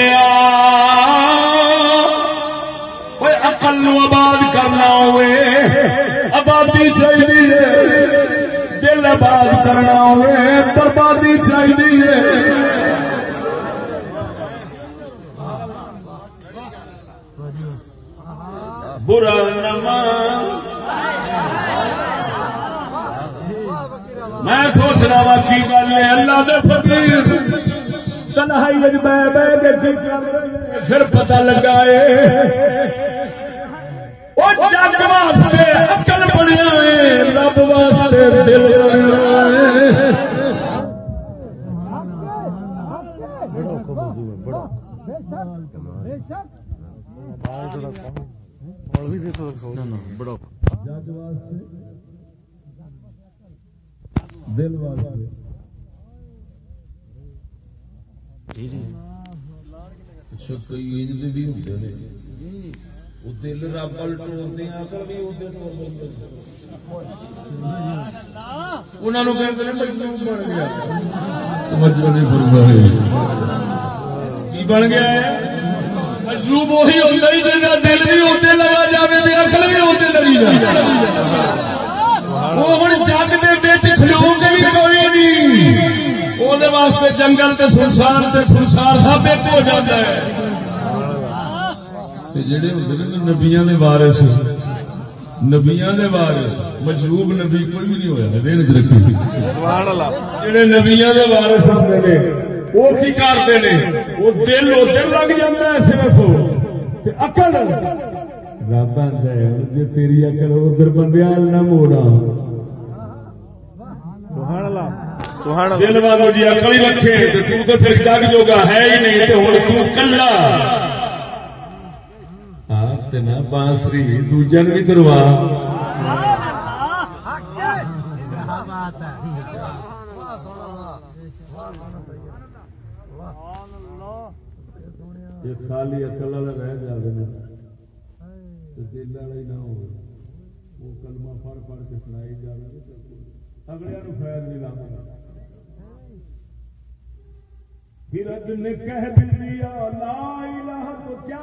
اقل نو آباد کرنا ہوئے، آبادی چاہیے۔ دل آباد کرنا ہوئے، بربادی چاہیے۔ برا نما۔ میں سوچنا وا، کی گل ہے؟ اللہ دے فقیر۔ تنہائی بہ بہ کے پھر پتہ لگا ہے۔ او جگ واسطے عقل بنیا ہے رب واسطے دل بنیا ہے۔ جج واسطے۔ اچھا دے بھی ہوندے نے۔ دل رب ٹولدے عقل بھی اودے ٹول دیندے انہاں نو کہندے نے مجنون بن گیا۔ توجہ نہیں فرمائی کی بن گیا ہے؟ مجروب وہی ہوتا ہی جہاں دل بھی ہوتے لگا جائے تے عقل بھی ہوتے لگی جائے وہ ہوں جگ دے کھلو کے بھی کوئی نہیں وہ واسطے جنگل تے سنسار تے سنسار سب ایک ہو جاتا ہے جڑے نبیاں دے وارث مجروب نبی کوئی بھی نہیں ہویا دین وچ رکھی جڑے وہ کی کرتے نے وہ دل ادھر لگ جاتا ہے صرف عقل رب آتا ہے جی تیری اکل ادھر بندے نہ موڑا سبحان اللہ دل والوں جی اکل ہی رکھے تو تو پھر جگ جوگا ہے ہی نہیں تو ہوں تو کلا آپ تے نا بانسری دوجا بھی کروا یہ خالی اکل والا رہ جائے نا دل والا ہی نہ ہو وہ کلمہ پڑھ پڑھ کے سنائی جائے اگلے نو نہیں لانا ہرد نے کہہ دیا، لا الہ تو کیا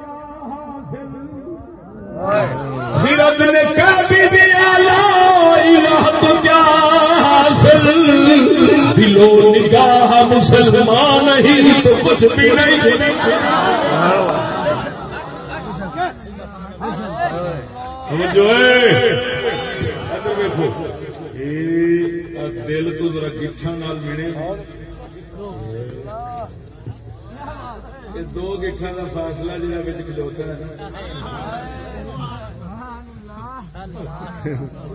حاصل؟ ہرد نے کہہ بھی دیا، لا الہ تو کیا حاصل؟ دلو نگاہ مسلمان نہیں تو کچھ بھی نہیں۔ جو دل تو ذرا گٹھا نال مڑے دو گٹھا کا فاصلہ جہاں بچ کھلوتا ہے۔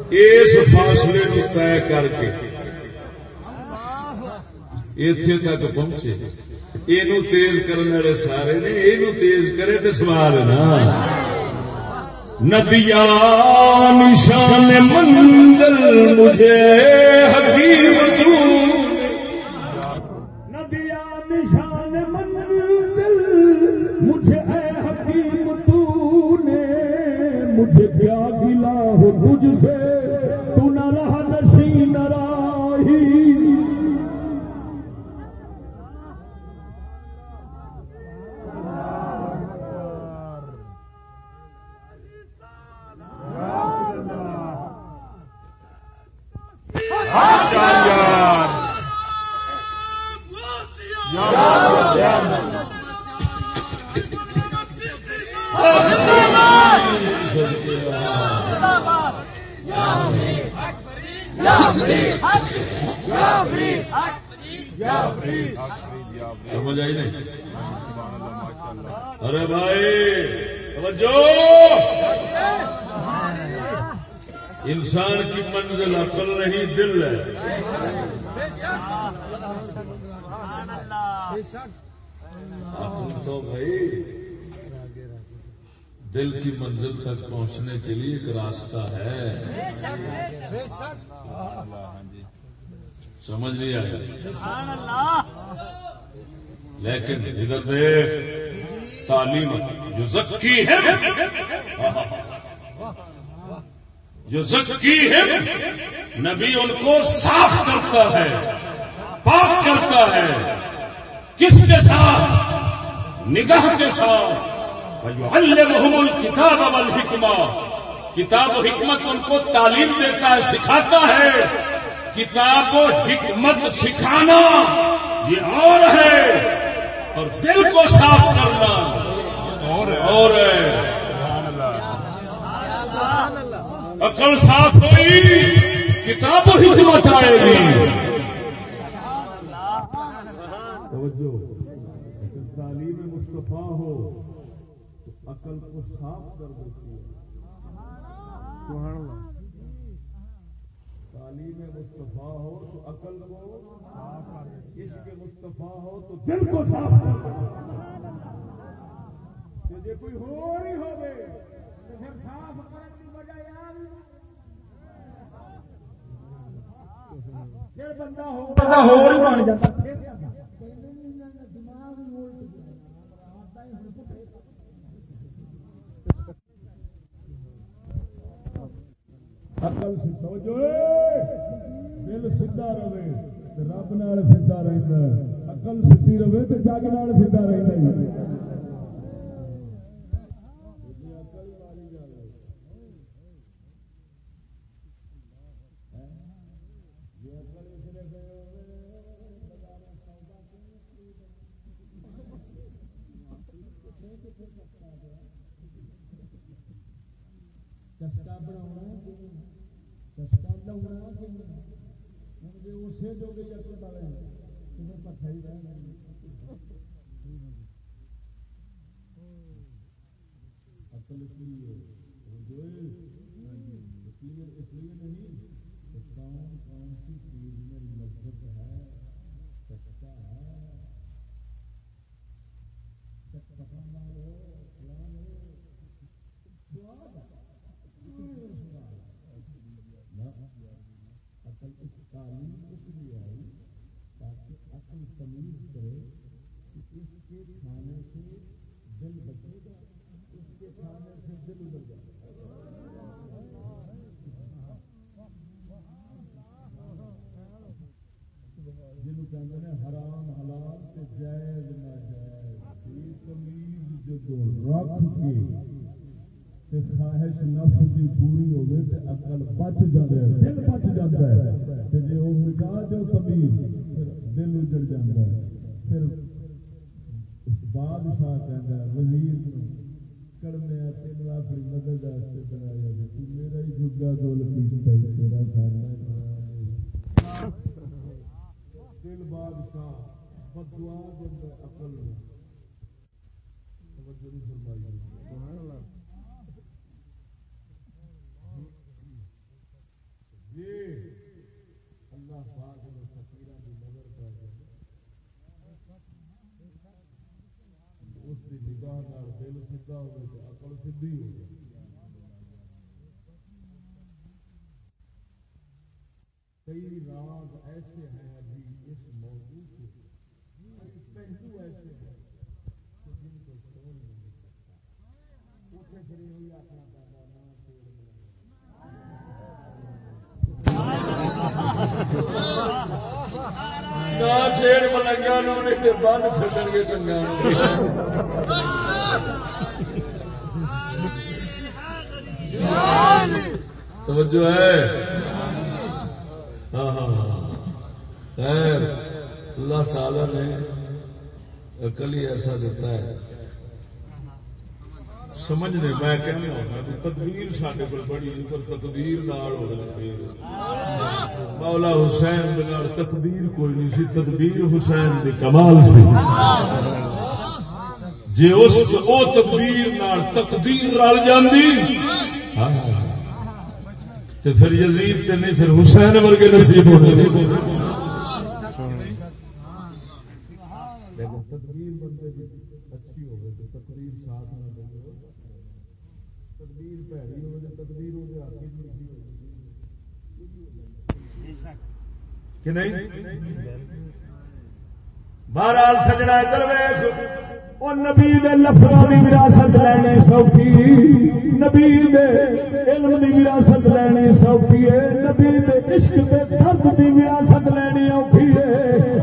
اس فاصلے کو طے کر کے اتے تک پہنچے۔ یہ تیز کرنے والے سارے نے یہ تیز کرے تو سوال نا۔ ندیا نشان منزل مجھے حکیم سمجھ آئی نہیں؟ ارے بھائی، توجہ! انسان کی منزل عقل نہیں دل ہے۔ تو بھائی، دل کی منزل تک پہنچنے کے لیے ایک راستہ ہے۔ سمجھ نہیں آیا۔ لیکن ادھر دیکھ تعلیم جو زکی ہے۔ جو زکی ہے نبی ان کو صاف کرتا ہے پاک کرتا ہے۔ کس کے ساتھ؟ نگاہ کے ساتھ۔ وَيُعَلِّمُهُمُ الْكِتَابَ وَالْحِكْمَةَ۔ کتاب و حکمت ان کو تعلیم دیتا ہے سکھاتا ہے۔ کتاب و حکمت سکھانا، یہ اور ہے۔ اور دل کو صاف کرنا، اور ہے۔ عقل صاف ہوئی، کتاب و حکمت آئے گی۔ تعلیم مصطفیٰ ہو، عقل کو صاف کر دیتی ہے۔ تعلیم مصطفیٰ ہو تو عقل کو عشق مصطفیٰ ہو تو دل کو صاف کر جی کوئی ہو رہی ہو گئے پھر صاف کرنے کی وجہ یار۔ بندہ ہو بندہ ہو ہی بن جاتا عقل سے دل سیدھا رہے رب نال سیدھا رہتا عقل سیدھی رہے تو جگ نال سیدھا رہتا ہی چسکا لاؤنا اسی جو گئی اکل والے تمہیں پتہ ہی رہ اکل اس لیے اس لیے نہیں کون کون سی چیز میں لذت ہے سستا ہے چٹپٹا مارو فلاں ہو سواد عقل اس تعلیم اس لیے آئی تاکہ عقل تمیز کرے کہ اس کے کھانے سے دل بچے گا اس کے کھانے سے دل ادھر جائے گا جن کہتے ہیں حرام حلال تے جائز ناجائز یہ تمیز جدو رکھ کے تے خواہش نفس دی پوری ہوگی تے عقل بچ جاتا ہے دل بچ جاتا ہے وہ مٹا جو تمیز پھر دل اجڑ جاتا ہے پھر بادشاہ کہتا ہے وزیر نو تین اپنی مدد واسطے بنایا جائے تو میرا ہی جگا ہے تیرا دل بادشاہ بدوا دے عقل توجہ نہیں فرمائی سبحان اللہ یہ اللہ پاک نے فقیران کی نظر پہ جائے اس کی نگاہ نال دل سیدھا ہوگا تو عقل سیدھی ہو جائے کئی راز ایسے ہیں ابھی اس موضوع کے کئی پہلو ایسے ہیں کہ جن کو چھوڑ نہیں سکتا اٹھے کھڑی ہوئی اپنا پیدا نہ پیڑ میں شیر ملنگا نو بند چھٹن گے چنگا توجہ ہے ہاں ہاں ہاں خیر اللہ تعالی نے اکلی ایسا دیتا ہے سمجھنے میں کہنے ہونا بھی تدبیر سارے کو بڑی پر تدبیر نال ہو رہی مولا حسین دے نال کوئی نہیں سی، تدبیر حسین دے کمال سی۔ جے اس او تدبیر نال تقدیر رل جاندی ہاں۔ تے پھر یزید تے نہیں، پھر حسین ورگے نصیب ہونے سی تدبیر بندے کی اچھی ہوگی تقریر ساتھ نہ دے تدبیر پیڑی ہو جائے تدبیر ہو جائے آگے بھی لکھی ہو کہ نہیں بہرحال سجنا ادھر وہ نبی دے لفظوں کی وراثت لینے سوکھی نبی دے علم دی وراثت لینی سوکھی ہے نبی دے عشق دے درد دی وراثت لینی اوکھی ہے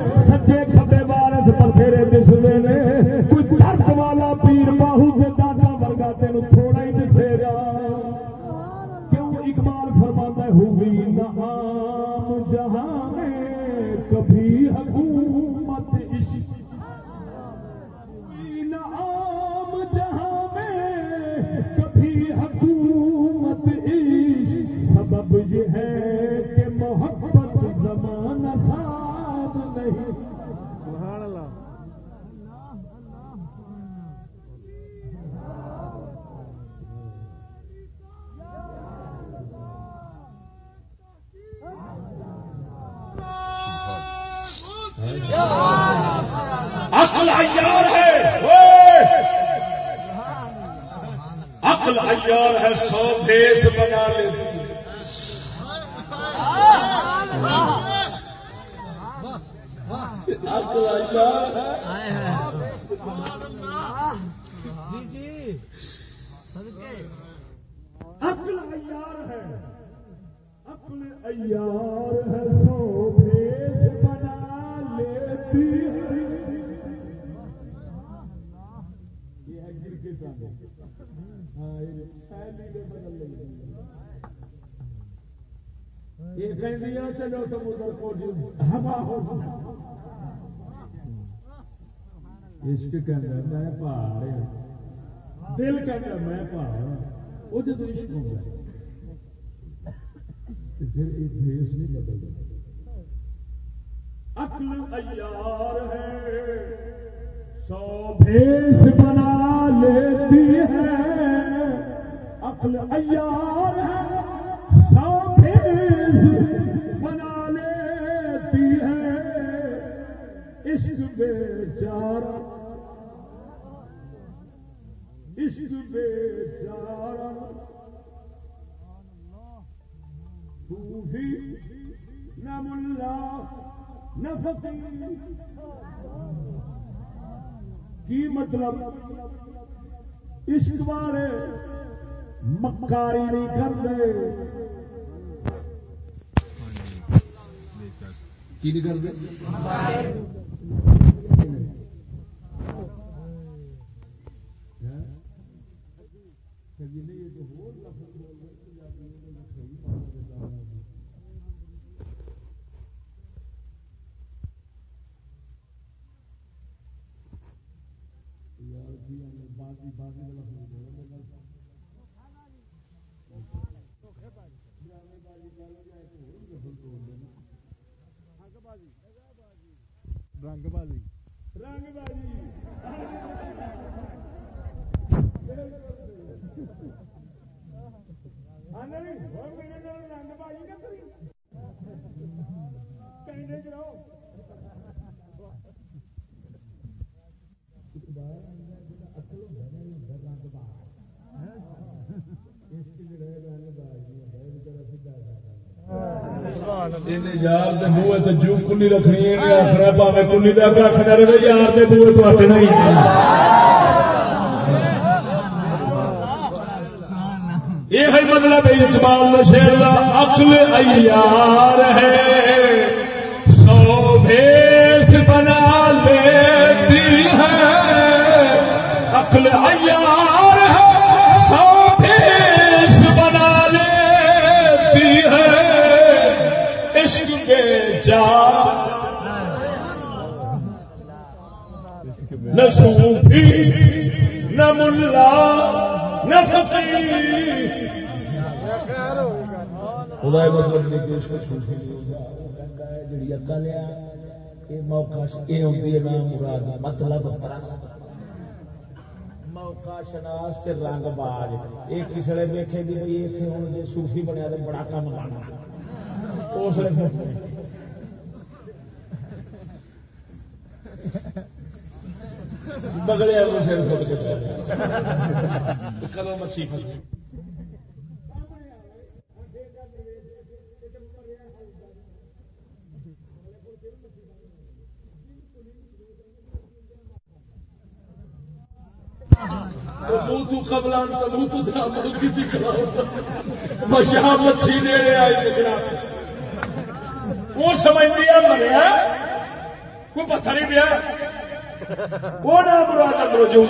عقل عیار ہے۔ عقل عیار ہے، سو دیس بنا لیتی عقل عیار جی جی عقل عیار ہے۔ عقل عیار ہے یہ کہندیاں چلو تم ادھر کو ہوا ہو عشق کہندا میں پہاڑ دل کہندا میں پہاڑ وہ جب عشق ہوگا پھر یہ بھیس نہیں بدلتا عقل عیار ہے۔ سو بھیس بنا لیتی ہے۔ عقل عیار ہے۔ عشق بے چارا عشق بے چارا صوفی نہ ملا، نہ فقیر۔ کی مطلب؟ عشق والے مکاری نہیں کرتے۔ کی نہیں کرتے؟ رنگ بازی رنگ بازی رنگ بازی نہ کری کہیں رہو یار جو کلی رکھنی ہے آخر پاوے کلی رہے یار تو نہیں۔ یہ مطلب ہے مطلب اقبال شیر کا عقل ایار ہے۔ سو بھیس بنا لیتی ہے۔ عقل ایار نہ صوفی نہ ملا، نہ فقیر۔ خدا مطلب نہیں کہ اس کو صوفی نہیں ہوگا جڑی عقل ہے، یہ موقع یہ ہوتی ہے نام مراد مطلب پرست۔ موقع شناس تے رنگ باز۔ یہ کس ویکھے گی بھائی اتنے ہوں جی صوفی بنیا تو بڑا کم کرنا اس ویلے بگڑے وہ سر فٹ کے کدو مچھی تو قبلان کی مشاہ مچھی نیڑے آئی وہ سمجھ لیا مریا ہاں؟ کوئی پتھر ہی دیا وہ نہ مراد اندر جو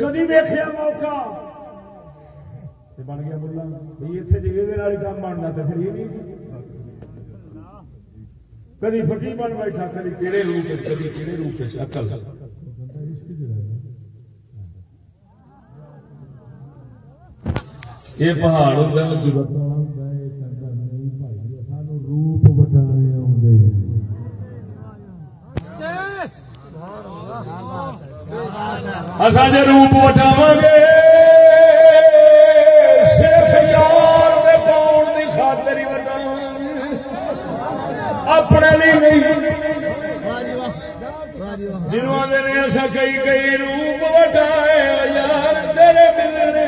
کدی دیکھا موقع۔ بن گیا بولا بھائی اتنے جگہ جی کام بننا تو پھر یہ نہیں کدی فٹی بن بیٹھا، کدی کہڑے روپ کدی کہڑے روپ اکل یہ پہاڑ ہوتا ہے ضرورت روپ بٹانے آدھے اصا جی روپ وٹاو گے، صرف یار دے پاؤن کی خاطر ہی وٹاو اپنے لیے نہیں۔ جنہوں آدھے ایسا کئی کئی روپ وٹائے یار تیرے ملنے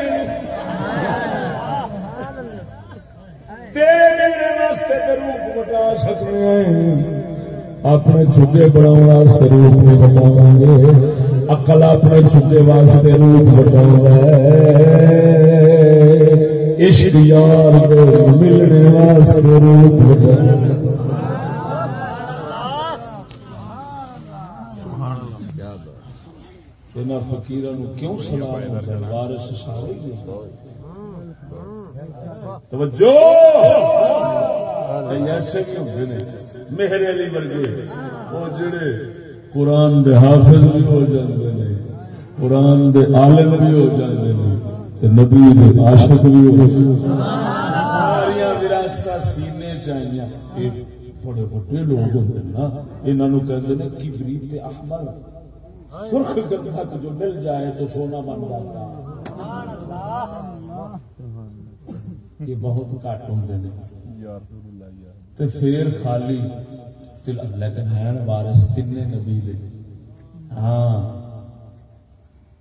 تیرے ملنے واسطے تو روپ وٹا سکتے ہیں۔ اپنے چھوٹے بنا روپ نہیں بٹاو گے۔ اکل اپنے چھوٹے واسطے روپ بٹاؤ عشق یار دے ملنے واسطے روپ بٹاؤ فکیر کیوں سلام وارس توجہ! ایسے بھی ہوتے ہیں؟ میرے علی ورگے۔ وہ جڑے قرآن دے حافظ بھی ہو جاندے نے، قرآن دے عالم بھی ہو جاندے نے، تے نبی دے عاشق بھی ہو جاندے نے۔ سارا وراثت سینے چاہیے یہ بڑے بڑے لوگ ہوتے ہیں نا، انہاں نو کہندے نے کبریت تے احمر سرخ گندھک جو مل جائے تو سونا بن جاتا۔ سبحان اللہ یہ بہت گھٹ ہوندے نے۔ یا رسول اللہ تے پھر خالی لیکن ہے نا وارث تین نبی دے۔ ہاں۔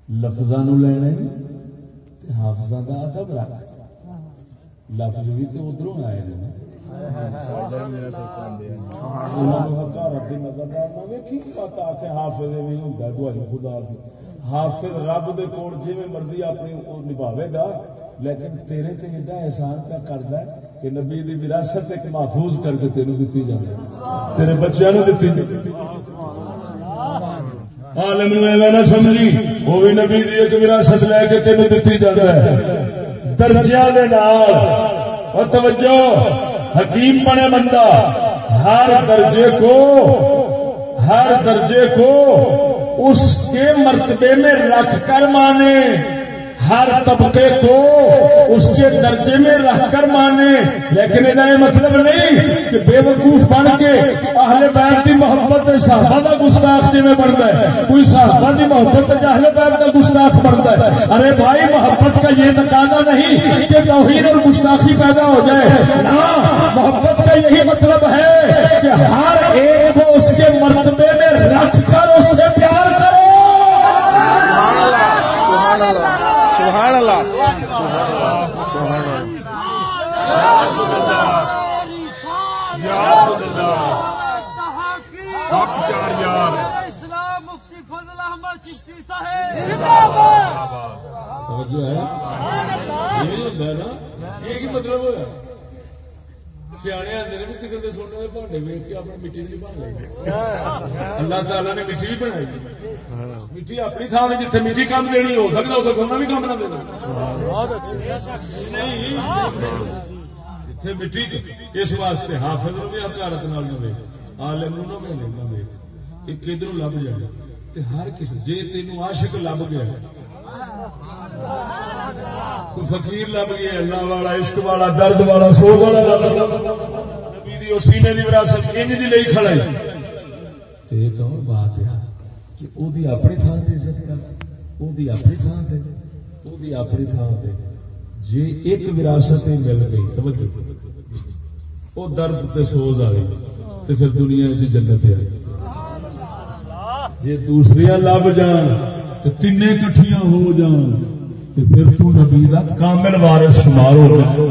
لفظاں نو لینا تے حافظاں دا ادب رکھ۔ لفظ بھی تے ادھروں آئے نے نا۔ حافظ رب دے کول مرضی اپنی نبھاوے گا، لیکن تیرے تے ایڈا احسان پہ کردا ہے کہ نبی دی وراثت ایک محفوظ کر کے تینوں دتی جاندی ہے تیرے بچیاں نو دتی جاندی عالم نو ایویں نہ سمجھی، وہ بھی نبی دی ایک وراثت لے کے تینوں دتی جاندا ہے درجیاں دے نال۔ اور توجہ، حکیم بنے بندہ، ہر درجے کو، ہر درجے کو اس کے مرتبے میں رکھ کر مانے۔ ہر طبقے کو اس کے درجے میں رکھ کر مانے۔ لیکن یہ مطلب نہیں کہ بے وقوف بن کے اہل بیت کی محبت صحابہ کا گستاخ جی میں بنتا ہے۔ کوئی صحابہ کی محبت اہل بیت کا گستاخ بنتا ہے۔ ارے بھائی، محبت کا یہ تقاضا نہیں کہ توحید اور گستاخی پیدا ہو جائے۔ نہ، محبت کا یہی مطلب ہے کہ ہر ایک کو اس کے مرتبے میں رکھ کر اس سے پیار کرو۔ سبحان اللہ۔ سبحان اللہ. اسلام مفتی فضل احمد چشتی صاحب توجہ ہے یہ مطلب ہوا سیانے بھی کسی کے سونے کے بھانڈے ویچ کے اپنی مٹی اللہ نے مٹی بھی بنائی مٹی اپنی تھان میں جتنے مٹی کام دینی ہو سکتا اسے سونا بھی کام نہ دینا جتنے مٹی اس واسطے حافظ نو بھی حکارت نال نہ دے عالم نو نہ دے ایک ادھر لب جائے ہر کسی جے تینوں عاشق لب گیا فقیر لب گیا اللہ والا، عشق والا، درد والا، سوگ والا لب نبی دی سینے دی وراثت، انج دی لئی کھڑائی تے ایک اور بات ہے کہ او دی اپنی تھان تے عزت کر، او دی اپنی تھان تے، او دی اپنی تھان تے۔ جے ایک وراثت مل گئی، توجہ۔ او درد تے سوز آ گئی تے پھر دنیا وچ جنت آ گئی جی دوسری لب جان تو تین کٹھیاں ہو جان تو پھر تو نبی دا کامل وارث شمار ہو جائے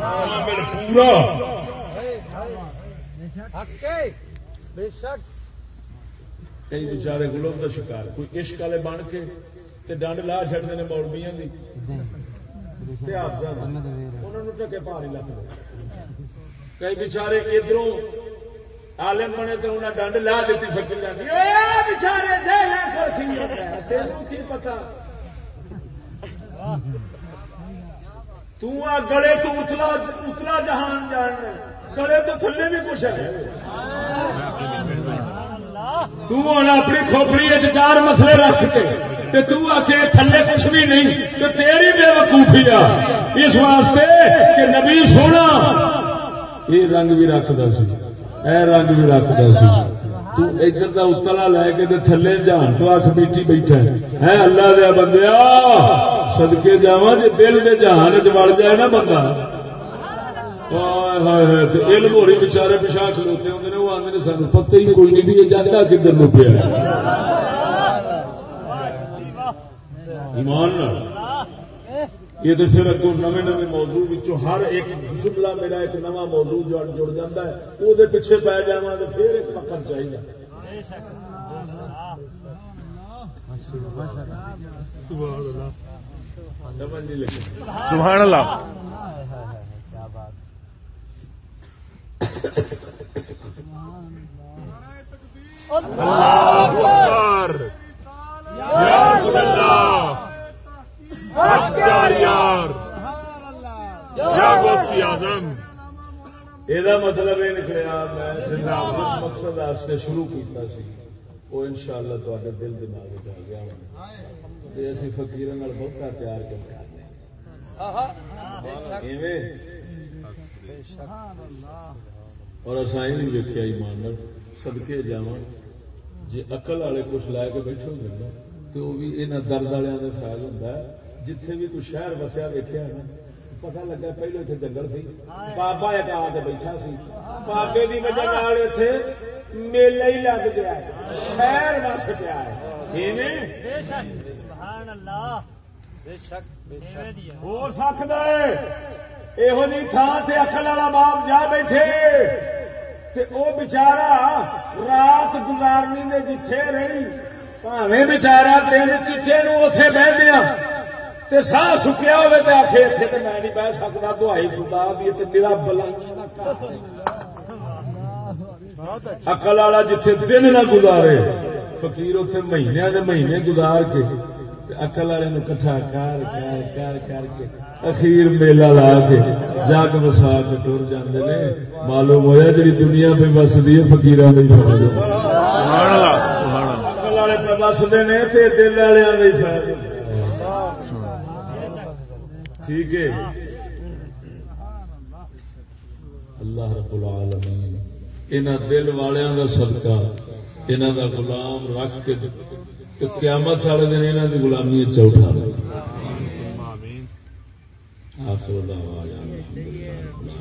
کامل پورا بے شک کئی بچارے گلوب کا شکار کوئی عشق والے بن کے تے ڈنڈ لا چڑھتے ہیں مولویاں دی انہوں ٹکے لگتے کئی بچارے ادھروں عالم بنے تو انہیں ڈنڈ لا دیتی فکر جاتی بچارے تینوں کی پتا تو گلے تو اتلا اتلا جہان جاننا گلے تو تھلے بھی کچھ ہے۔ تو اپنی کھوپڑی چار مسئلے رکھ کے تے تو آخے تھلے کچھ بھی نہیں، تے تیری بے وقوفی آ۔ اس واسطے کہ نبی سونا، یہ رنگ بھی رکھدا سی۔ اے رنگ بھی رکھدا سی۔ تو ادھر دا اتلا لے کے تے تھلے جان تو اکھ بیٹھی بیٹھا ہے۔ ہے اللہ دے بندیا صدکے جاواں جے دل دے جہان وچ وڑ جائے نا بندہ۔ علم ہو رہی بچارے پیشہ کھلوتے ہوندے نے، وہ آندے نے سانو پتہ ہی کوئی نہیں بھی یہ جاندا کدھر نو پیا ایمان نال۔ یہ تو پھر اگوں نویں نویں موضوع وچوں ہر ایک جملہ میرا ایک نواں موضوع جڑ جڑ جاتا ہے وہ دے پیچھے پی جاواں تے پھر ایک پکڑ چاہیے سمجھ نہیں لگی سبحان اللہ۔ یہ مطلب یہ نکلیا میں مقصد واسطے شروع کیتا سی، وہ ان شاء اللہ تے دل دماغ آ گیا یہ اسی فقیر بہت پیار کرتے اور اصا یہ ویکیا ایمان سدکے جا جی اقل والے کچھ لے کے بیٹھے ہوئے نا، تو وہ بھی یہاں درد والوں کا خیال ہوتا ہے۔ جتھے بھی کوئی شہر وسیا ویکیا نا پتا لگا پہلو اتنے جنگل سی بابا ایک آ کے بیٹھا سی۔ بابے کی وجہ اتنے میلہ ہی لگ گیا شہر بس پیا بے شک۔ سبحان اللہ۔ بے شک بے شک۔ ہو سکتا ہے یہو جی تھان سے اکل والا باپ جا بیٹھے۔ تے او بچارا رات گزارنی نے جتھے رہی۔ پاوے بچارا تین چٹے نو اتے بہ دیا تے ساہ سکیا ہوئے تے آخے اتنے تے میں نہیں بہ سکتا دہائی خدا دی تے میرا بلائیاں۔ اکل والا جتھے دن نہ گزارے فقیر اتنے مہینے دے مہینے گزار کے اکل والے نو کٹھا کر کر کر کر کے اخیر میلہ لا کے جگ وسا کے ٹر جاندے نے۔ معلوم ہویا جی دنیا پہ بسدی ہے فقیراں دی فائدہ سبحان اللہ سبحان اللہ۔ اکل والے پہ بسدے نے تے دل والےاں دی فائدہ ٹھیک ہے۔ اللہ رب العالمین انہاں دل والیاں دا صدقہ انہاں دا غلام رکھ کے تے قیامت والے دن انہاں دی غلامی چ اٹھا لے۔ آخر دعوانا الحمدللہ